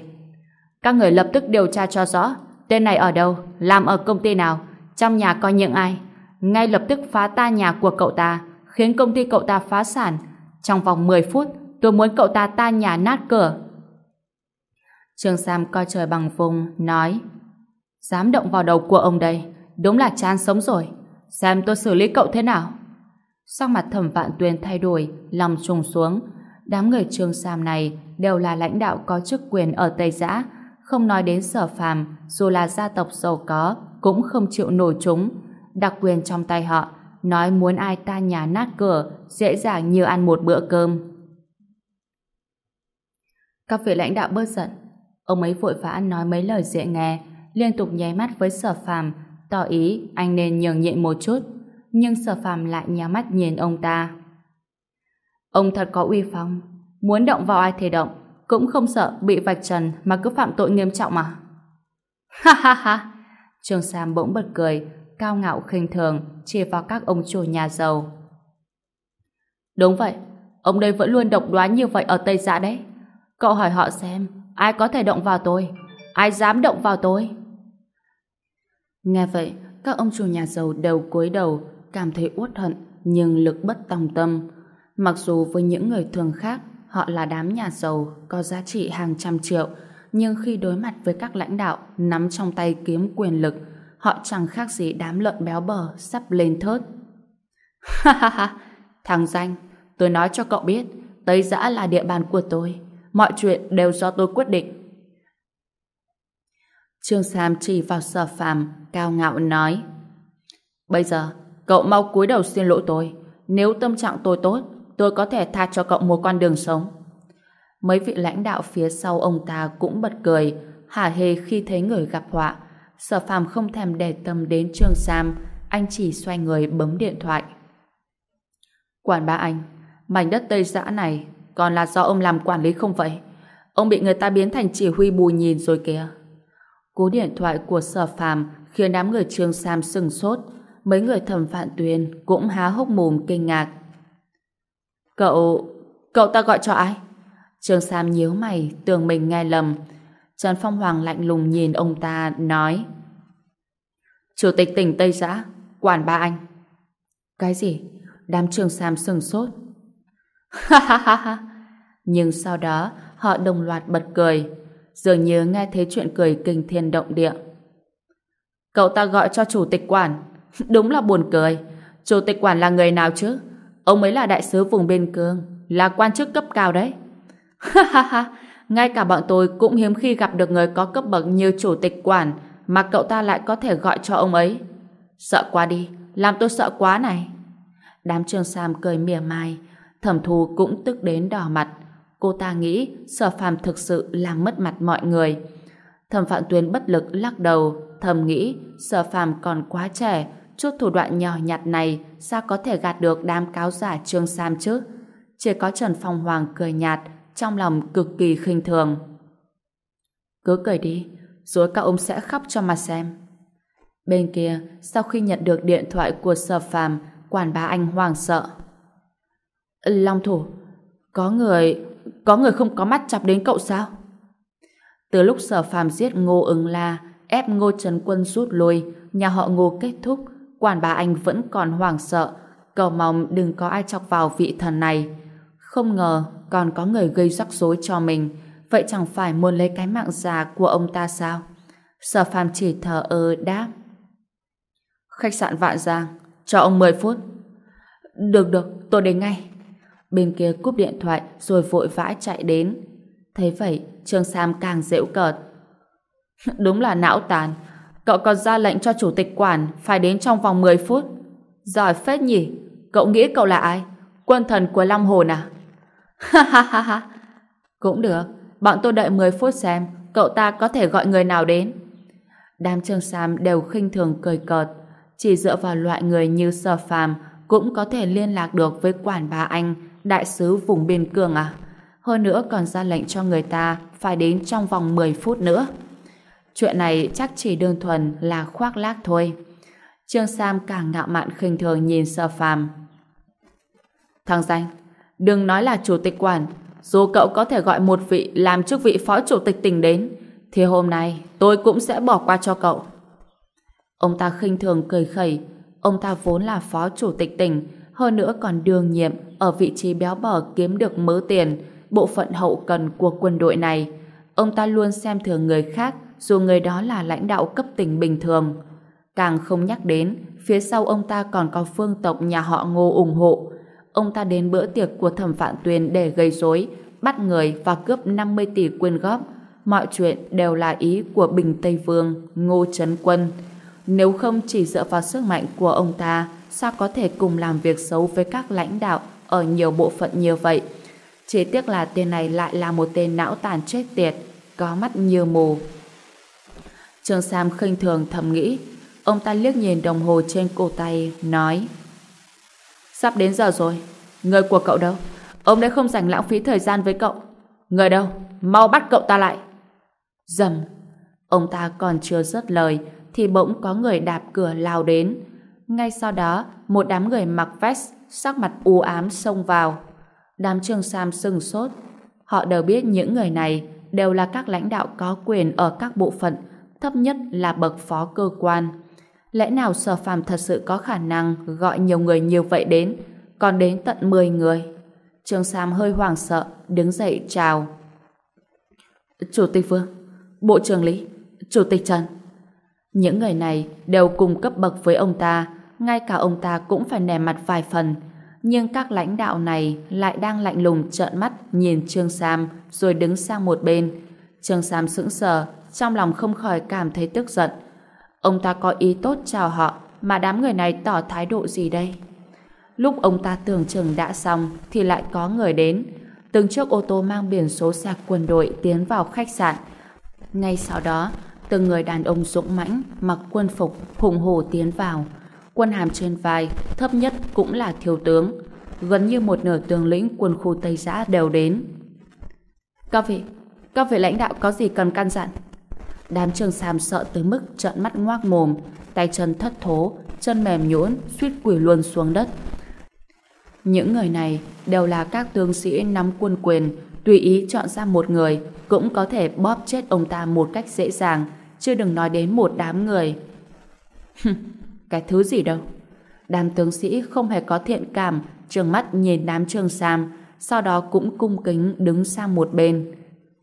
Các người lập tức điều tra cho rõ tên này ở đâu, làm ở công ty nào, trong nhà có những ai. Ngay lập tức phá ta nhà của cậu ta, khiến công ty cậu ta phá sản. Trong vòng 10 phút, tôi muốn cậu ta ta nhà nát cửa. Trương Sam coi trời bằng vùng, nói Dám động vào đầu của ông đây, đúng là chán sống rồi. Xem tôi xử lý cậu thế nào. Sắc mặt thẩm vạn tuyên thay đổi, lòng trùng xuống. Đám người Trương Sam này đều là lãnh đạo có chức quyền ở Tây Giã, không nói đến sở phàm, dù là gia tộc giàu có, cũng không chịu nổi chúng. Đặc quyền trong tay họ, nói muốn ai ta nhà nát cửa, dễ dàng như ăn một bữa cơm. Các vị lãnh đạo bớt giận, ông ấy vội vã nói mấy lời dễ nghe, liên tục nháy mắt với sở phàm, tỏ ý anh nên nhường nhịn một chút, nhưng sở phàm lại nhá mắt nhìn ông ta. Ông thật có uy phong, muốn động vào ai thì động, cũng không sợ bị vạch trần mà cứ phạm tội nghiêm trọng mà. Ha ha ha! Trương Sam bỗng bật cười, cao ngạo khinh thường, chỉ vào các ông chủ nhà giàu. Đúng vậy, ông đây vẫn luôn độc đoán như vậy ở Tây Giã đấy. Cậu hỏi họ xem, ai có thể động vào tôi? Ai dám động vào tôi? Nghe vậy, các ông chủ nhà giàu đều cúi đầu, cảm thấy uất hận, nhưng lực bất tòng tâm. Mặc dù với những người thường khác, họ là đám nhà giàu có giá trị hàng trăm triệu, nhưng khi đối mặt với các lãnh đạo nắm trong tay kiếm quyền lực, họ chẳng khác gì đám lợn béo bở sắp lên thớt. Ha ha ha, thằng danh, tôi nói cho cậu biết, Tây Giã là địa bàn của tôi, mọi chuyện đều do tôi quyết định. Trương Sam chỉ vào sở phàm, cao ngạo nói. Bây giờ, cậu mau cúi đầu xin lỗi tôi. Nếu tâm trạng tôi tốt, tôi có thể tha cho cậu một con đường sống. Mấy vị lãnh đạo phía sau ông ta cũng bật cười, hả hê khi thấy người gặp họa. Sở phàm không thèm để tâm đến Trương Sam, anh chỉ xoay người bấm điện thoại. Quản ba anh, mảnh đất Tây Giã này còn là do ông làm quản lý không vậy? Ông bị người ta biến thành chỉ huy bù nhìn rồi kìa. Cú điện thoại của sở phàm khiến đám người Trương Sam sừng sốt. Mấy người thẩm phạn tuyên cũng há hốc mồm kinh ngạc. Cậu... cậu ta gọi cho ai? Trương Sam nhíu mày, tưởng mình nghe lầm. Trần Phong Hoàng lạnh lùng nhìn ông ta, nói Chủ tịch tỉnh Tây Giã, quản ba anh. Cái gì? Đám Trương Sam sừng sốt. Ha ha ha ha! Nhưng sau đó, họ đồng loạt bật cười. Dường như nghe thấy chuyện cười kinh thiên động địa. Cậu ta gọi cho chủ tịch quản. Đúng là buồn cười. Chủ tịch quản là người nào chứ? Ông ấy là đại sứ vùng biên cương, là quan chức cấp cao đấy. Ha ha ha! Ngay cả bọn tôi cũng hiếm khi gặp được người có cấp bậc như chủ tịch quản mà cậu ta lại có thể gọi cho ông ấy. Sợ quá đi, làm tôi sợ quá này. Đám trường Sam cười mỉa mai, thẩm thù cũng tức đến đỏ mặt. Cô ta nghĩ sở phàm thực sự làm mất mặt mọi người. Thẩm Phạm Tuyên bất lực lắc đầu, thầm nghĩ sở phàm còn quá trẻ, chút thủ đoạn nhỏ nhặt này sao có thể gạt được đám cáo giả Trương Sam chứ? Chỉ có Trần Phong Hoàng cười nhạt, trong lòng cực kỳ khinh thường. Cứ cười đi, rồi các ông sẽ khóc cho mà xem. Bên kia, sau khi nhận được điện thoại của sở phàm, quản bá anh hoàng sợ. Long thủ, có người có người không có mắt chọc đến cậu sao? Từ lúc sở phàm giết ngô ứng la, ép ngô Trần quân rút lui, nhà họ ngô kết thúc, quản bà anh vẫn còn hoảng sợ, cầu mong đừng có ai chọc vào vị thần này. Không ngờ còn có người gây rắc rối cho mình, vậy chẳng phải muốn lấy cái mạng già của ông ta sao? Sở phàm chỉ thờ ơ đáp. Khách sạn Vạn Giang, cho ông 10 phút. Được được, tôi đến ngay. Bên kia cúp điện thoại rồi vội vã chạy đến. Thấy vậy, Trương Sam càng dễu cợt. Đúng là não tàn. Cậu còn ra lệnh cho chủ tịch quản phải đến trong vòng 10 phút. Giỏi phết nhỉ? Cậu nghĩ cậu là ai? Quân thần của Long Hồn à? Ha ha ha ha. Cũng được. Bọn tôi đợi 10 phút xem cậu ta có thể gọi người nào đến. Đám Trương Sam đều khinh thường cười cợt. Chỉ dựa vào loại người như Sở Phàm cũng có thể liên lạc được với quản bà Anh, đại sứ vùng biên cương à? Hơn nữa còn ra lệnh cho người ta phải đến trong vòng 10 phút nữa. Chuyện này chắc chỉ đơn thuần là khoác lác thôi. Trương Sam càng ngạo mạn khinh thường nhìn Sở Phàm. Thằng danh, đừng nói là chủ tịch quản, dù cậu có thể gọi một vị làm chức vị phó chủ tịch tỉnh đến, thì hôm nay tôi cũng sẽ bỏ qua cho cậu. Ông ta khinh thường cười khẩy, ông ta vốn là phó chủ tịch tỉnh, hơn nữa còn đương nhiệm ở vị trí béo bở kiếm được mớ tiền, bộ phận hậu cần của quân đội này. Ông ta luôn xem thường người khác, dù người đó là lãnh đạo cấp tỉnh bình thường. Càng không nhắc đến, phía sau ông ta còn có phương tộc nhà họ ngô ủng hộ. Ông ta đến bữa tiệc của thẩm phạn tuyền để gây rối, bắt người và cướp 50 tỷ quyên góp. Mọi chuyện đều là ý của Bình Tây Vương, Ngô Trấn Quân. Nếu không chỉ dựa vào sức mạnh của ông ta, sao có thể cùng làm việc xấu với các lãnh đạo ở nhiều bộ phận như vậy? Chỉ tiếc là tên này lại là một tên não tàn chết tiệt, có mắt như mù. Trương Sam khinh thường thầm nghĩ, ông ta liếc nhìn đồng hồ trên cổ tay, nói Sắp đến giờ rồi, người của cậu đâu? Ông đã không dành lãng phí thời gian với cậu. Người đâu? Mau bắt cậu ta lại. Dầm. Ông ta còn chưa dứt lời, thì bỗng có người đạp cửa lao đến. Ngay sau đó, một đám người mặc vest, sắc mặt u ám xông vào. Đám Trương Sam sừng sốt. Họ đều biết những người này đều là các lãnh đạo có quyền ở các bộ phận, thấp nhất là bậc phó cơ quan. Lẽ nào Sở Phàm thật sự có khả năng gọi nhiều người như vậy đến, còn đến tận 10 người? Trương Sam hơi hoảng sợ, đứng dậy chào. Chủ tịch Vương, Bộ trưởng Lý, Chủ tịch Trần. Những người này đều cùng cấp bậc với ông ta, ngay cả ông ta cũng phải nè mặt vài phần. Nhưng các lãnh đạo này lại đang lạnh lùng trợn mắt nhìn Trương Sam rồi đứng sang một bên. Trương Sam sững sờ, trong lòng không khỏi cảm thấy tức giận. Ông ta có ý tốt chào họ, mà đám người này tỏ thái độ gì đây? Lúc ông ta tưởng chừng đã xong thì lại có người đến. từng chiếc ô tô mang biển số xe quân đội tiến vào khách sạn. Ngay sau đó, từng người đàn ông dũng mãnh mặc quân phục hùng hổ tiến vào. Quân hàm trên vai, thấp nhất cũng là thiếu tướng. Gần như một nửa tướng lĩnh quân khu Tây Giã đều đến. Các vị, các vị lãnh đạo có gì cần căn dặn? Đám trường Sam sợ tới mức trợn mắt ngoác mồm, tay chân thất thố, chân mềm nhũn, suýt quỳ luôn xuống đất. Những người này đều là các tướng sĩ nắm quân quyền, tùy ý chọn ra một người cũng có thể bóp chết ông ta một cách dễ dàng, chưa đừng nói đến một đám người cái thứ gì đâu. Đám tướng sĩ không hề có thiện cảm, trường mắt nhìn đám trường Sam, sau đó cũng cung kính đứng sang một bên.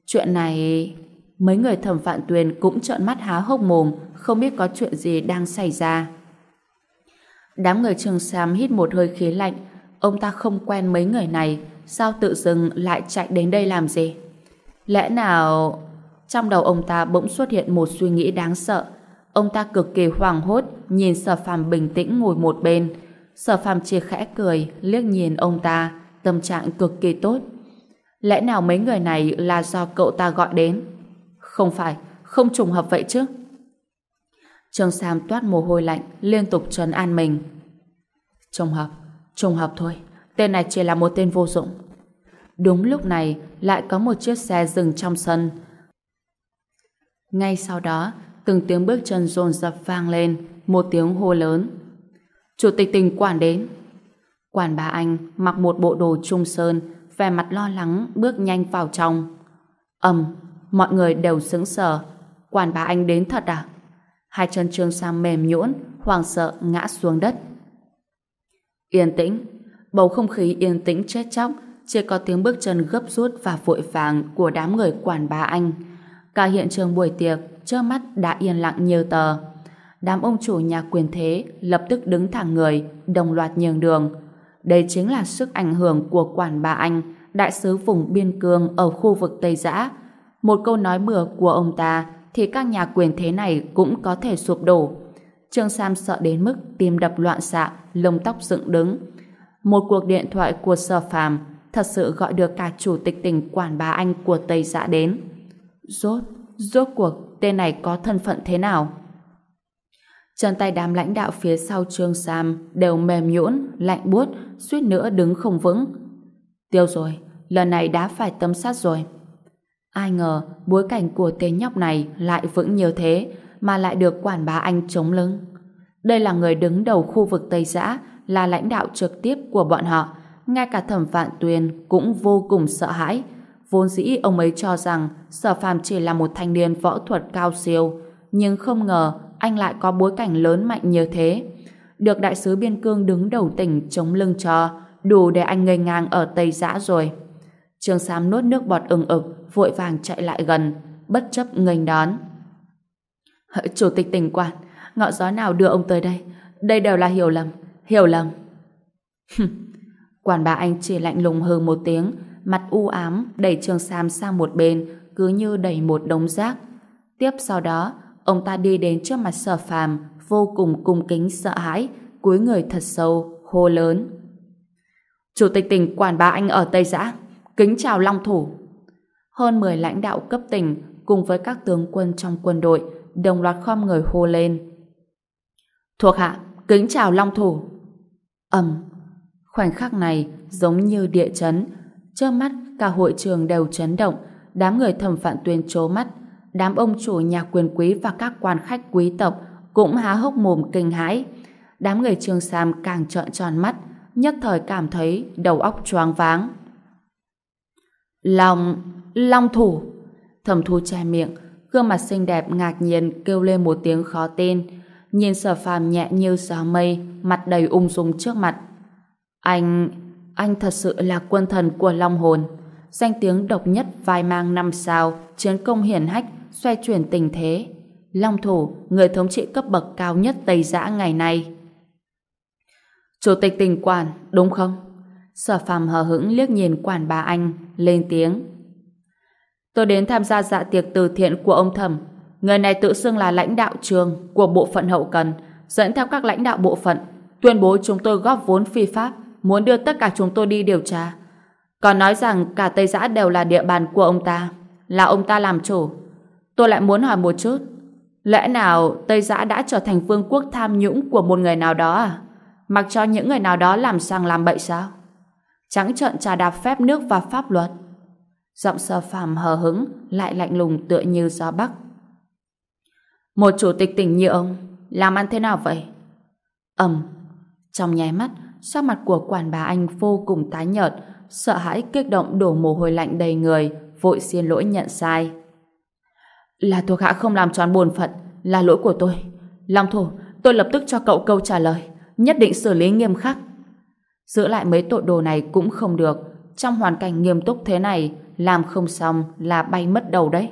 Chuyện này... Mấy người thẩm phạn tuyền cũng trợn mắt há hốc mồm, không biết có chuyện gì đang xảy ra. Đám người trường Sam hít một hơi khí lạnh, ông ta không quen mấy người này, sao tự dưng lại chạy đến đây làm gì? Lẽ nào... Trong đầu ông ta bỗng xuất hiện một suy nghĩ đáng sợ. Ông ta cực kỳ hoảng hốt, nhìn sở phàm bình tĩnh ngồi một bên. Sở phàm chỉ khẽ cười, liếc nhìn ông ta, tâm trạng cực kỳ tốt. Lẽ nào mấy người này là do cậu ta gọi đến? Không phải, không trùng hợp vậy chứ? Trương Sam toát mồ hôi lạnh, liên tục trấn an mình. Trùng hợp, trùng hợp thôi, tên này chỉ là một tên vô dụng. Đúng lúc này, lại có một chiếc xe dừng trong sân. Ngay sau đó, từng tiếng bước chân dồn dập vang lên, một tiếng hô lớn. Chủ tịch tỉnh quản đến. Quản bà Anh mặc một bộ đồ trung sơn, vẻ mặt lo lắng bước nhanh vào trong. ầm, mọi người đều sững sờ. Quản bà Anh đến thật à? Hai chân Trương Sam mềm nhũn, hoàng sợ ngã xuống đất. Yên tĩnh, bầu không khí yên tĩnh chết chóc, chỉ có tiếng bước chân gấp rút và vội vàng của đám người quản bà Anh. Cả hiện trường buổi tiệc, trước mắt đã yên lặng như tờ. Đám ông chủ nhà quyền thế lập tức đứng thẳng người, đồng loạt nhường đường. Đây chính là sức ảnh hưởng của quản bà Anh, đại sứ vùng biên cương ở khu vực Tây Giã. Một câu nói bừa của ông ta thì các nhà quyền thế này cũng có thể sụp đổ. Trương Sam sợ đến mức tim đập loạn xạ, lông tóc dựng đứng. Một cuộc điện thoại của Sở Phàm thật sự gọi được cả chủ tịch tỉnh quản bà Anh của Tây Giã đến. Rốt, rốt cuộc tên này có thân phận thế nào? Chân tay đám lãnh đạo phía sau Trương Sam đều mềm nhũn, lạnh buốt, suýt nữa đứng không vững. Tiêu rồi, lần này đã phải tâm sát rồi. Ai ngờ bối cảnh của tên nhóc này lại vững như thế mà lại được quản bá anh chống lưng. Đây là người đứng đầu khu vực Tây Giã, là lãnh đạo trực tiếp của bọn họ. Ngay cả thẩm vạn tuyền cũng vô cùng sợ hãi. Vốn dĩ ông ấy cho rằng sở phàm chỉ là một thanh niên võ thuật cao siêu, nhưng không ngờ anh lại có bối cảnh lớn mạnh như thế. Được đại sứ Biên Cương đứng đầu tỉnh chống lưng cho, đủ để anh ngây ngang ở Tây Giã rồi. Trương Sám nuốt nước bọt ừng ực, vội vàng chạy lại gần, bất chấp nghênh đón. Chủ tịch tỉnh quản, ngọn gió nào đưa ông tới đây? Đây đều là hiểu lầm, hiểu lầm. quản bà anh chỉ lạnh lùng hừ một tiếng, mặt u ám đẩy Trương Sam sang một bên, cứ như đẩy một đống rác. Tiếp sau đó, ông ta đi đến trước mặt sở phàm, vô cùng cung kính sợ hãi, cúi người thật sâu, hô lớn. Chủ tịch tỉnh quản bá anh ở Tây Giã, kính chào Long Thủ. Hơn 10 lãnh đạo cấp tỉnh cùng với các tướng quân trong quân đội đồng loạt khom người hô lên. Thuộc hạ, kính chào Long Thủ. ầm khoảnh khắc này giống như địa chấn, trước mắt cả hội trường đều chấn động, đám người thẩm phản tuyên trố mắt, đám ông chủ nhà quyền quý và các quan khách quý tộc cũng há hốc mồm kinh hãi. Đám người Trương Sam càng trợn tròn mắt, nhất thời cảm thấy đầu óc choáng váng. Long, Long thủ. Thẩm thu che miệng, gương mặt xinh đẹp ngạc nhiên kêu lên một tiếng khó tin. Nhìn sở phàm nhẹ như gió mây, mặt đầy ung dung trước mặt. Anh, anh thật sự là quân thần của Long hồn. Danh tiếng độc nhất vai mang năm sao, chiến công hiển hách, xoay chuyển tình thế. Long thủ, người thống trị cấp bậc cao nhất Tây Giã ngày nay. Chủ tịch tỉnh quản, đúng không? Sở phàm hờ hững liếc nhìn quản bà anh, lên tiếng. Tôi đến tham gia dạ tiệc từ thiện của ông thẩm. Người này tự xưng là lãnh đạo trường của bộ phận hậu cần, dẫn theo các lãnh đạo bộ phận, tuyên bố chúng tôi góp vốn phi pháp, muốn đưa tất cả chúng tôi đi điều tra. Còn nói rằng cả Tây Giã đều là địa bàn của ông ta, là ông ta làm chủ. Tôi lại muốn hỏi một chút, lẽ nào Tây Giã đã trở thành vương quốc tham nhũng của một người nào đó à? Mặc cho những người nào đó làm sang làm bậy sao? Trắng trợn trà đạp phép nước và pháp luật. Giọng sơ phàm hờ hứng, lại lạnh lùng tựa như gió bắc. Một chủ tịch tỉnh như ông, làm ăn thế nào vậy? ầm Trong nháy mắt, sắc mặt của quản bà Anh vô cùng tái nhợt, sợ hãi kích động đổ mồ hôi lạnh đầy người, vội xin lỗi nhận sai. Là thuộc hạ không làm tròn bổn phận, là lỗi của tôi. Long thủ, tôi lập tức cho cậu câu trả lời, nhất định xử lý nghiêm khắc. Giữ lại mấy tội đồ này cũng không được, trong hoàn cảnh nghiêm túc thế này, làm không xong là bay mất đầu đấy.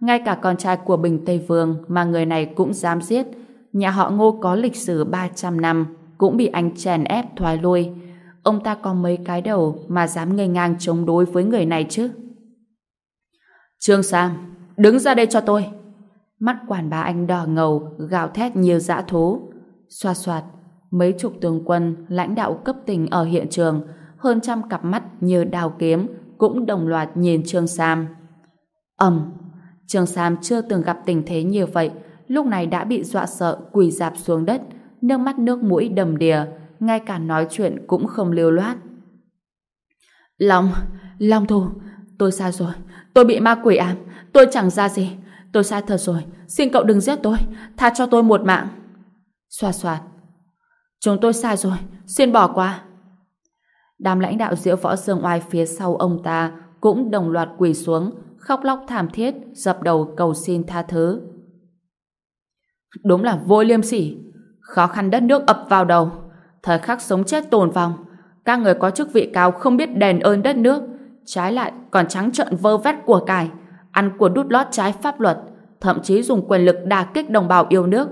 Ngay cả con trai của Bình Tây Vương mà người này cũng dám giết, nhà họ Ngô có lịch sử 300 năm, cũng bị anh chèn ép thoái lui. Ông ta có mấy cái đầu mà dám ngây ngang chống đối với người này chứ? Trương Sam, đứng ra đây cho tôi. Mắt quản bá anh đỏ ngầu, gào thét như dã thú. Xoa xoạt, mấy chục tướng quân, lãnh đạo cấp tỉnh ở hiện trường, hơn trăm cặp mắt như đào kiếm, cũng đồng loạt nhìn Trương Sam. ầm, Trương Sam chưa từng gặp tình thế như vậy, lúc này đã bị dọa sợ quỳ dạp xuống đất, nước mắt nước mũi đầm đìa, ngay cả nói chuyện cũng không lưu loát. Long, Long Thu, tôi sai rồi, tôi bị ma quỷ ám, tôi chẳng ra gì, tôi sai thật rồi, xin cậu đừng giết tôi, tha cho tôi một mạng. Xoạt xoạt, chúng tôi sai rồi, xin bỏ qua. Đám lãnh đạo diễu võ dương oai phía sau ông ta cũng đồng loạt quỳ xuống, khóc lóc thảm thiết, dập đầu cầu xin tha thứ. Đúng là vô liêm sỉ. Khó khăn đất nước ập vào đầu. Thời khắc sống chết tồn vong. Các người có chức vị cao không biết đền ơn đất nước. Trái lại còn trắng trợn vơ vét của cải. Ăn của đút lót trái pháp luật. Thậm chí dùng quyền lực đà kích đồng bào yêu nước.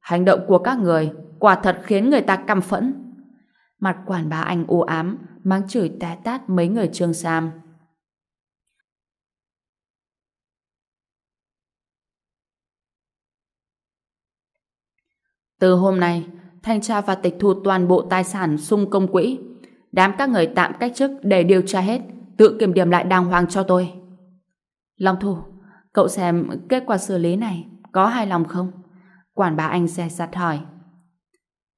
Hành động của các người quả thật khiến người ta căm phẫn. Mặt quản bá anh u ám, mang chửi té tát mấy người trương sam. Từ hôm nay, thanh tra và tịch thu toàn bộ tài sản sung công quỹ. Đám các người tạm cách chức để điều tra hết, tự kiểm điểm lại đàng hoàng cho tôi. Long Thủ, cậu xem kết quả xử lý này có hài lòng không? Quản bà anh xe sặt hỏi.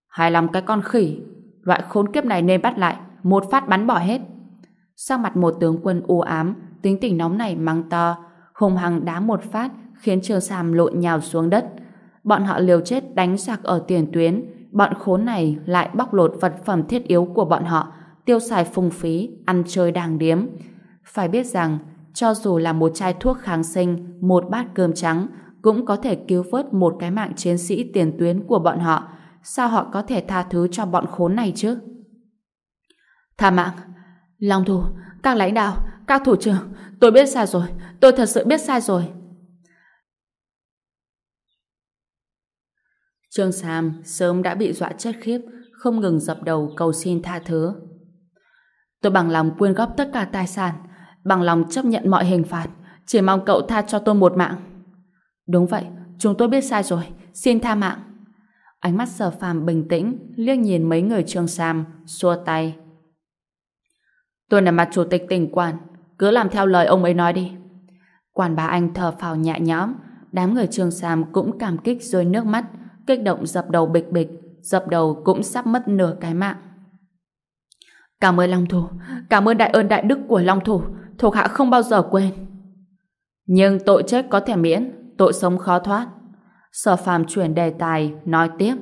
Hài lòng cái con khỉ, loại khốn kiếp này nên bắt lại, một phát bắn bỏ hết. Sang mặt một tướng quân u ám, tính tình nóng này mắng to, hùng hăng đá một phát khiến Trương Sam lộn nhào xuống đất. Bọn họ liều chết đánh giặc ở tiền tuyến, bọn khốn này lại bóc lột vật phẩm thiết yếu của bọn họ, tiêu xài phung phí, ăn chơi đàng điếm. Phải biết rằng, cho dù là một chai thuốc kháng sinh, một bát cơm trắng, cũng có thể cứu vớt một cái mạng chiến sĩ tiền tuyến của bọn họ. Sao họ có thể tha thứ cho bọn khốn này chứ? Tha mạng, Long thủ, các lãnh đạo, các thủ trưởng, tôi biết sai rồi, tôi thật sự biết sai rồi. Trương Sam sớm đã bị dọa chết khiếp, không ngừng dập đầu cầu xin tha thứ. Tôi bằng lòng quyên góp tất cả tài sản, bằng lòng chấp nhận mọi hình phạt, chỉ mong cậu tha cho tôi một mạng. Đúng vậy, chúng tôi biết sai rồi, xin tha mạng. Ánh mắt sở phàm bình tĩnh, liếc nhìn mấy người Trương Sam, xua tay. Tôi là mặt chủ tịch tỉnh quản, cứ làm theo lời ông ấy nói đi. Quản bà anh thở phào nhẹ nhõm, đám người Trương Sam cũng cảm kích rơi nước mắt, kích động dập đầu bịch bịch, dập đầu cũng sắp mất nửa cái mạng. Cảm ơn Long Thủ, cảm ơn đại ơn đại đức của Long Thủ, thuộc hạ không bao giờ quên. Nhưng tội chết có thể miễn, tội sống khó thoát. Sở phàm chuyển đề tài, nói tiếp.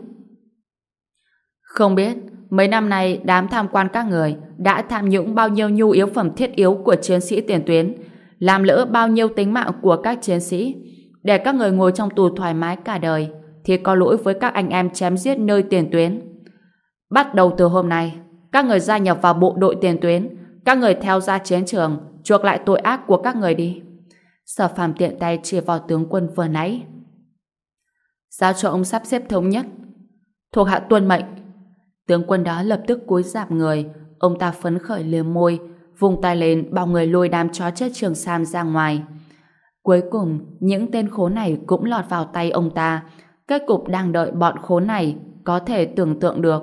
Không biết, mấy năm nay đám tham quan các người đã tham nhũng bao nhiêu nhu yếu phẩm thiết yếu của chiến sĩ tiền tuyến, làm lỡ bao nhiêu tính mạng của các chiến sĩ, để các người ngồi trong tù thoải mái cả đời, thì có lỗi với các anh em chém giết nơi tiền tuyến. Bắt đầu từ hôm nay, các người gia nhập vào bộ đội tiền tuyến, các người theo ra chiến trường, chuộc lại tội ác của các người đi. Sở phàm tiện tay chia vào tướng quân vừa nãy. Giao cho ông sắp xếp thống nhất. Thuộc hạ tuân mệnh. Tướng quân đó lập tức cúi dạp người, ông ta phấn khởi liếm môi, vùng tay lên bao người lôi đám chó chết trường Sam ra ngoài. Cuối cùng, những tên khố này cũng lọt vào tay ông ta, Kết cục đang đợi bọn khốn này có thể tưởng tượng được.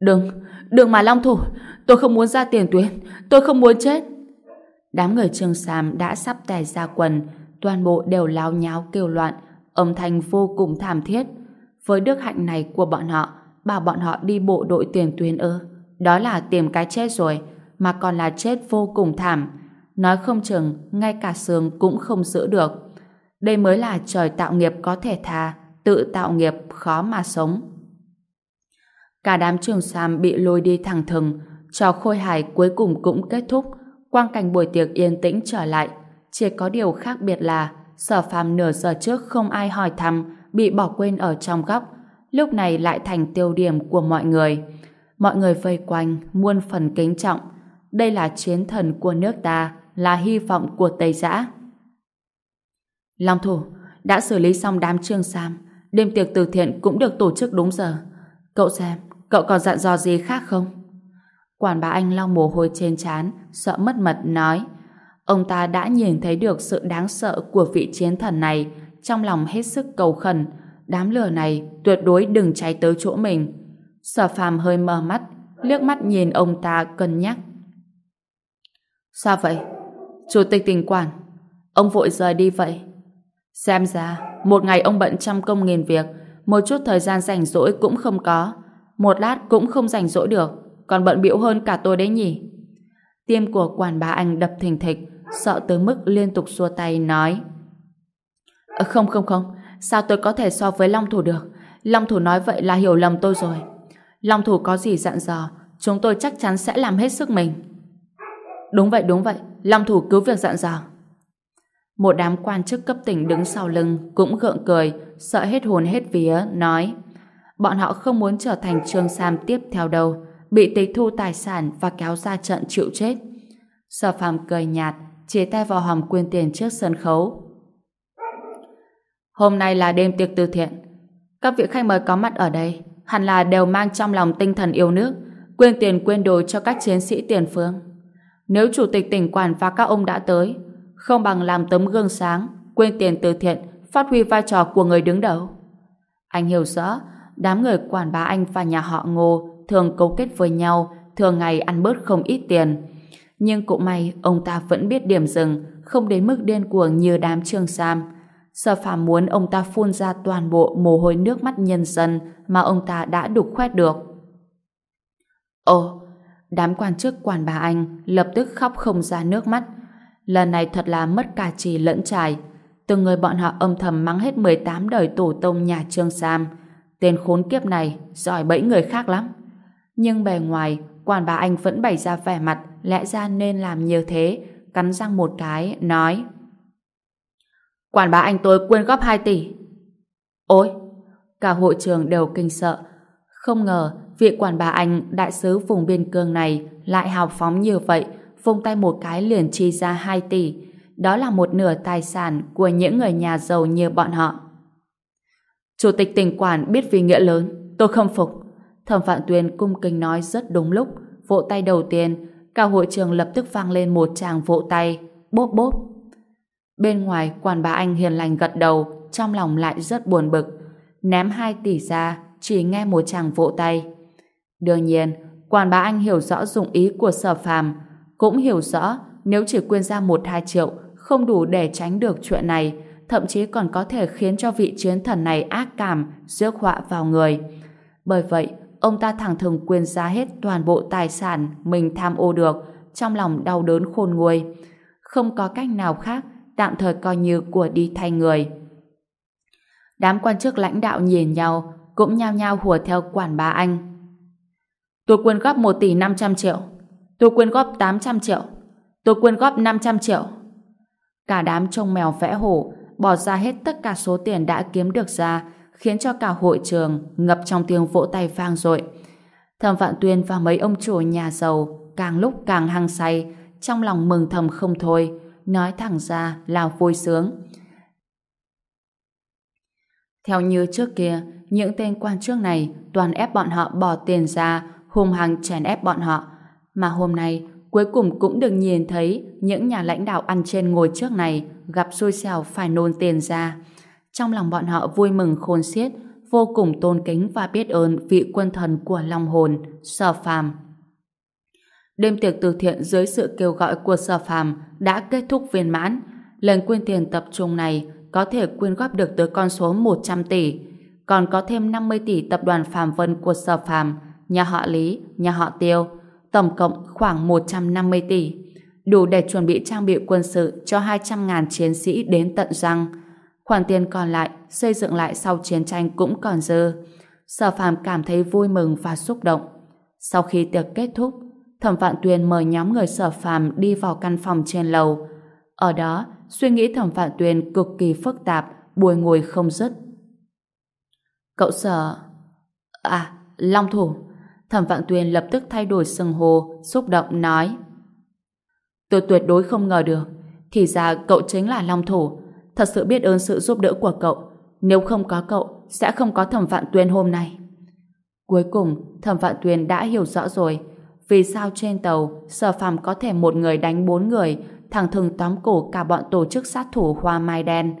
Đừng, đừng mà Long Thủ, tôi không muốn ra tiền tuyến, tôi không muốn chết. Đám người Trương Sam đã sắp tè ra quần, toàn bộ đều láo nháo kêu loạn, âm thanh vô cùng thảm thiết. Với đức hạnh này của bọn họ, bảo bọn họ đi bộ đội tiền tuyến ơ, Đó là tìm cái chết rồi, mà còn là chết vô cùng thảm. Nói không chừng, ngay cả xương cũng không giữ được. Đây mới là trời tạo nghiệp có thể tha, tự tạo nghiệp khó mà sống. Cả đám trường Sam bị lôi đi thẳng thừng, trò khôi hài cuối cùng cũng kết thúc, quang cảnh buổi tiệc yên tĩnh trở lại. Chỉ có điều khác biệt là sở phàm nửa giờ trước không ai hỏi thăm, bị bỏ quên ở trong góc, lúc này lại thành tiêu điểm của mọi người. Mọi người vây quanh, muôn phần kính trọng. Đây là chiến thần của nước ta, là hy vọng của Tây Giã. Long thủ, đã xử lý xong đám trương Sam, đêm tiệc từ thiện cũng được tổ chức đúng giờ. Cậu xem, cậu còn dặn dò gì khác không? Quản bà Anh lau mồ hôi trên trán, sợ mất mật nói. Ông ta đã nhìn thấy được sự đáng sợ của vị chiến thần này, trong lòng hết sức cầu khẩn. Đám lửa này tuyệt đối đừng cháy tới chỗ mình. Sở phàm hơi mờ mắt, liếc mắt nhìn ông ta cân nhắc. Sao vậy? Chủ tịch tỉnh quản, ông vội rời đi vậy. Xem ra, một ngày ông bận trăm công nghìn việc, một chút thời gian rảnh rỗi cũng không có. Một lát cũng không rảnh rỗi được, còn bận biểu hơn cả tôi đấy nhỉ. Tim của quản bà anh đập thình thịch, sợ tới mức liên tục xua tay nói. Ờ, không không không, sao tôi có thể so với Long Thủ được? Long Thủ nói vậy là hiểu lầm tôi rồi. Long Thủ có gì dặn dò, chúng tôi chắc chắn sẽ làm hết sức mình. Đúng vậy, đúng vậy, Long Thủ cứu việc dặn dò. Một đám quan chức cấp tỉnh đứng sau lưng cũng gượng cười, sợ hết hồn hết vía, nói bọn họ không muốn trở thành Trương Sam tiếp theo đâu, bị tịch thu tài sản và kéo ra trận chịu chết. Sở phàm cười nhạt, chia tay vào hòm quyên tiền trước sân khấu. Hôm nay là đêm tiệc từ thiện. Các vị khách mời có mặt ở đây hẳn là đều mang trong lòng tinh thần yêu nước, quyên tiền quyên đồ cho các chiến sĩ tiền phương. Nếu chủ tịch tỉnh quản và các ông đã tới, không bằng làm tấm gương sáng, quên tiền từ thiện, phát huy vai trò của người đứng đầu. Anh hiểu rõ, đám người quản bá anh và nhà họ Ngô thường cấu kết với nhau, thường ngày ăn bớt không ít tiền. Nhưng cũng may ông ta vẫn biết điểm dừng, không đến mức điên cuồng như đám Trương Sam. Sở phàm muốn ông ta phun ra toàn bộ mồ hôi nước mắt nhân dân mà ông ta đã đục khoét được. Ồ, đám quan chức quản bà Anh lập tức khóc không ra nước mắt. Lần này thật là mất cả trì lẫn trải. Từng người bọn họ âm thầm mắng hết 18 đời tổ tông nhà Trương Sam. Tên khốn kiếp này giỏi bẫy người khác lắm. Nhưng bề ngoài, quản bà Anh vẫn bày ra vẻ mặt lẽ ra nên làm như thế, cắn răng một cái, nói Quản bà Anh tôi quyên góp 2 tỷ. Ôi! Cả hội trường đều kinh sợ. Không ngờ, vị quản bà Anh, đại sứ vùng biên cương này lại hào phóng như vậy, vung tay một cái liền chi ra 2 tỷ. Đó là một nửa tài sản của những người nhà giàu như bọn họ. Chủ tịch tỉnh quản biết vì nghĩa lớn, tôi không phục. Thẩm Phạm Tuyên cung kính nói rất đúng lúc, vỗ tay đầu tiên, cả hội trường lập tức vang lên một tràng vỗ tay, bốp bốp. Bên ngoài, quản bà Anh hiền lành gật đầu, trong lòng lại rất buồn bực. Ném 2 tỷ ra, chỉ nghe một tràng vỗ tay. Đương nhiên, quản bà Anh hiểu rõ dụng ý của sở phàm, cũng hiểu rõ nếu chỉ quyên ra 1-2 triệu không đủ để tránh được chuyện này, thậm chí còn có thể khiến cho vị chiến thần này ác cảm, rước họa vào người. Bởi vậy, ông ta thẳng thừng quyên ra hết toàn bộ tài sản mình tham ô được, trong lòng đau đớn khôn nguôi. Không có cách nào khác, tạm thời coi như của đi thay người. Đám quan chức lãnh đạo nhìn nhau, cũng nhao nhao hùa theo quản bá anh. Tôi quyên góp 1 tỷ 500 triệu. Tôi quyên góp 800 triệu. Tôi quyên góp 500 triệu. Cả đám trông mèo vẽ hổ, bỏ ra hết tất cả số tiền đã kiếm được ra, khiến cho cả hội trường ngập trong tiếng vỗ tay vang dội. Thẩm Vạn Tuyên và mấy ông chủ nhà giàu càng lúc càng hăng say, trong lòng mừng thầm không thôi, nói thẳng ra là vui sướng. Theo như trước kia, những tên quan chức này toàn ép bọn họ bỏ tiền ra, hung hăng chèn ép bọn họ. Mà hôm nay, cuối cùng cũng được nhìn thấy những nhà lãnh đạo ăn trên ngồi trước này gặp xui xẻo phải nôn tiền ra. Trong lòng bọn họ vui mừng khôn xiết, vô cùng tôn kính và biết ơn vị quân thần của Long Hồn, Sở Phàm. Đêm tiệc từ thiện dưới sự kêu gọi của Sở Phàm đã kết thúc viên mãn. Lần quyên tiền tập trung này có thể quyên góp được tới con số 100 tỷ, còn có thêm 50 tỷ tập đoàn Phạm Vân của Sở Phàm, nhà họ Lý, nhà họ Tiêu, tổng cộng khoảng 150 tỷ, đủ để chuẩn bị trang bị quân sự cho 200.000 chiến sĩ đến tận răng. Khoản tiền còn lại xây dựng lại sau chiến tranh cũng còn dư. Sở Phàm cảm thấy vui mừng và xúc động. Sau khi tiệc kết thúc, Thẩm Vạn Tuyền mời nhóm người Sở Phàm đi vào căn phòng trên lầu. Ở đó, suy nghĩ Thẩm Vạn Tuyền cực kỳ phức tạp, bùi ngồi không dứt. Cậu Sở... À, Long Thủ. Thẩm Vạn Tuyền lập tức thay đổi sừng hồ, xúc động nói. Tôi tuyệt đối không ngờ được. Thì ra cậu chính là Long Thủ. Thật sự biết ơn sự giúp đỡ của cậu. Nếu không có cậu, sẽ không có Thẩm Vạn Tuyền hôm nay. Cuối cùng, Thẩm Vạn Tuyền đã hiểu rõ rồi. Vì sao trên tàu, Sở Phàm có thể một người đánh bốn người, thằng thường tóm cổ cả bọn tổ chức sát thủ Hoa Mai Đen.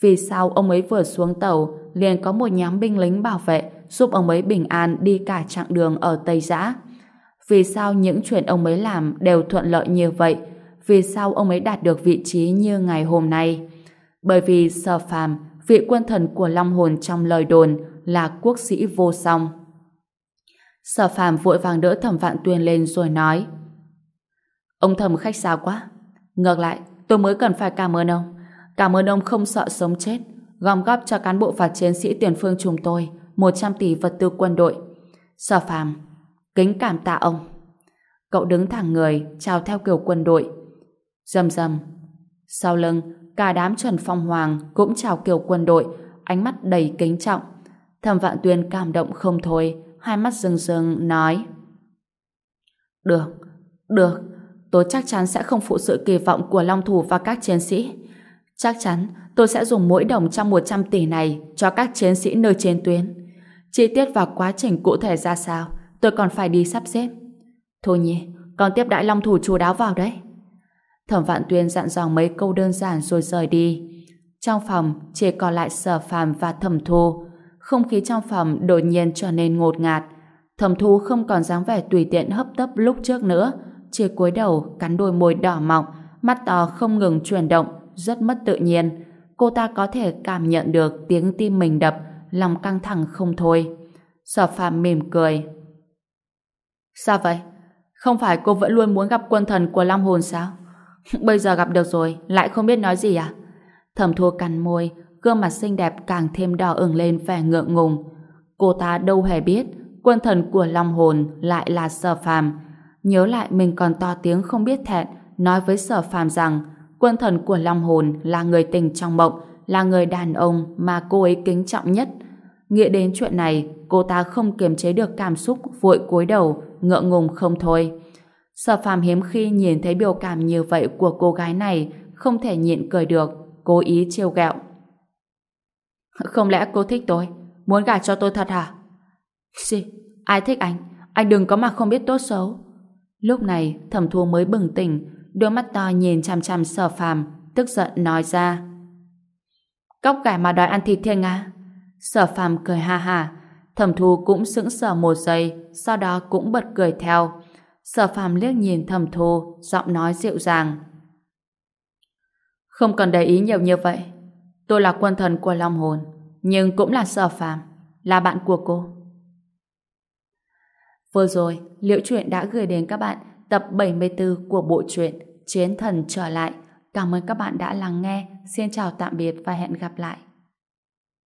Vì sao ông ấy vừa xuống tàu, liền có một nhóm binh lính bảo vệ giúp ông ấy bình an đi cả chặng đường ở Tây Giã. Vì sao những chuyện ông ấy làm đều thuận lợi như vậy? Vì sao ông ấy đạt được vị trí như ngày hôm nay? Bởi vì Sở Phàm, vị quân thần của Long Hồn trong lời đồn là quốc sĩ vô song. Sở Phàm vội vàng đỡ Thẩm Vạn Tuyên lên rồi nói: "Ông Thẩm khách sao quá, ngược lại, tôi mới cần phải cảm ơn ông. Cảm ơn ông không sợ sống chết, gom góp cho cán bộ và chiến sĩ tiền phương chúng tôi 100 tỷ vật tư quân đội. Sở Phàm, kính cảm tạ ông." Cậu đứng thẳng người, chào theo kiểu quân đội. Rầm rầm. Sau lưng, cả đám Trần Phong Hoàng cũng chào kiểu quân đội, ánh mắt đầy kính trọng. Thẩm Vạn Tuyên cảm động không thôi, hai mắt rưng rưng nói Được, được, tôi chắc chắn sẽ không phụ sự kỳ vọng của Long Thủ và các chiến sĩ. Chắc chắn tôi sẽ dùng mỗi đồng trong 100 tỷ này cho các chiến sĩ nơi trên tuyến. Chi tiết và quá trình cụ thể ra sao, tôi còn phải đi sắp xếp. Thôi nhỉ, con tiếp đại Long Thủ chú đáo vào đấy. Thẩm Vạn Tuyên dặn dò mấy câu đơn giản rồi rời đi. Trong phòng chỉ còn lại Sở Phàm và Thẩm Thu. Không khí trong phòng đột nhiên trở nên ngột ngạt. Thẩm Thu không còn dáng vẻ tùy tiện hấp tấp lúc trước nữa, chỉ cúi đầu cắn đôi môi đỏ mọng, mắt to không ngừng chuyển động, rất mất tự nhiên. Cô ta có thể cảm nhận được tiếng tim mình đập, lòng căng thẳng không thôi. Sở Phàm mỉm cười. Sao vậy? Không phải cô vẫn luôn muốn gặp quân thần của Long Hồn sao? Bây giờ gặp được rồi, lại không biết nói gì à? Thẩm thua cắn môi, gương mặt xinh đẹp càng thêm đỏ ửng lên vẻ ngượng ngùng. Cô ta đâu hề biết, quân thần của Long Hồn lại là Sở Phàm. Nhớ lại mình còn to tiếng không biết thẹn, nói với Sở Phàm rằng quân thần của Long Hồn là người tình trong mộng, là người đàn ông mà cô ấy kính trọng nhất. Nghĩ đến chuyện này, cô ta không kiềm chế được cảm xúc vội cúi đầu, ngượng ngùng không thôi. Sở phàm hiếm khi nhìn thấy biểu cảm như vậy của cô gái này, không thể nhịn cười được, cố ý trêu ghẹo. Không lẽ cô thích tôi? Muốn gả cho tôi thật hả? Xì, Ai thích anh? Anh đừng có mà không biết tốt xấu. Lúc này, thẩm thu mới bừng tỉnh, đôi mắt to nhìn chằm chằm sở phàm, tức giận nói ra. Cóc gà mà đòi ăn thịt thiên nga. Sở phàm cười ha ha, thẩm thu cũng sững sờ một giây, sau đó cũng bật cười theo. Sở phàm liếc nhìn thẩm thu giọng nói dịu dàng. Không cần để ý nhiều như vậy. Tôi là quân thần của Long Hồn, nhưng cũng là sở phàm, là bạn của cô. Vừa rồi, Liễu Chuyện đã gửi đến các bạn tập 74 của bộ truyện Chiến Thần Trở Lại. Cảm ơn các bạn đã lắng nghe. Xin chào tạm biệt và hẹn gặp lại.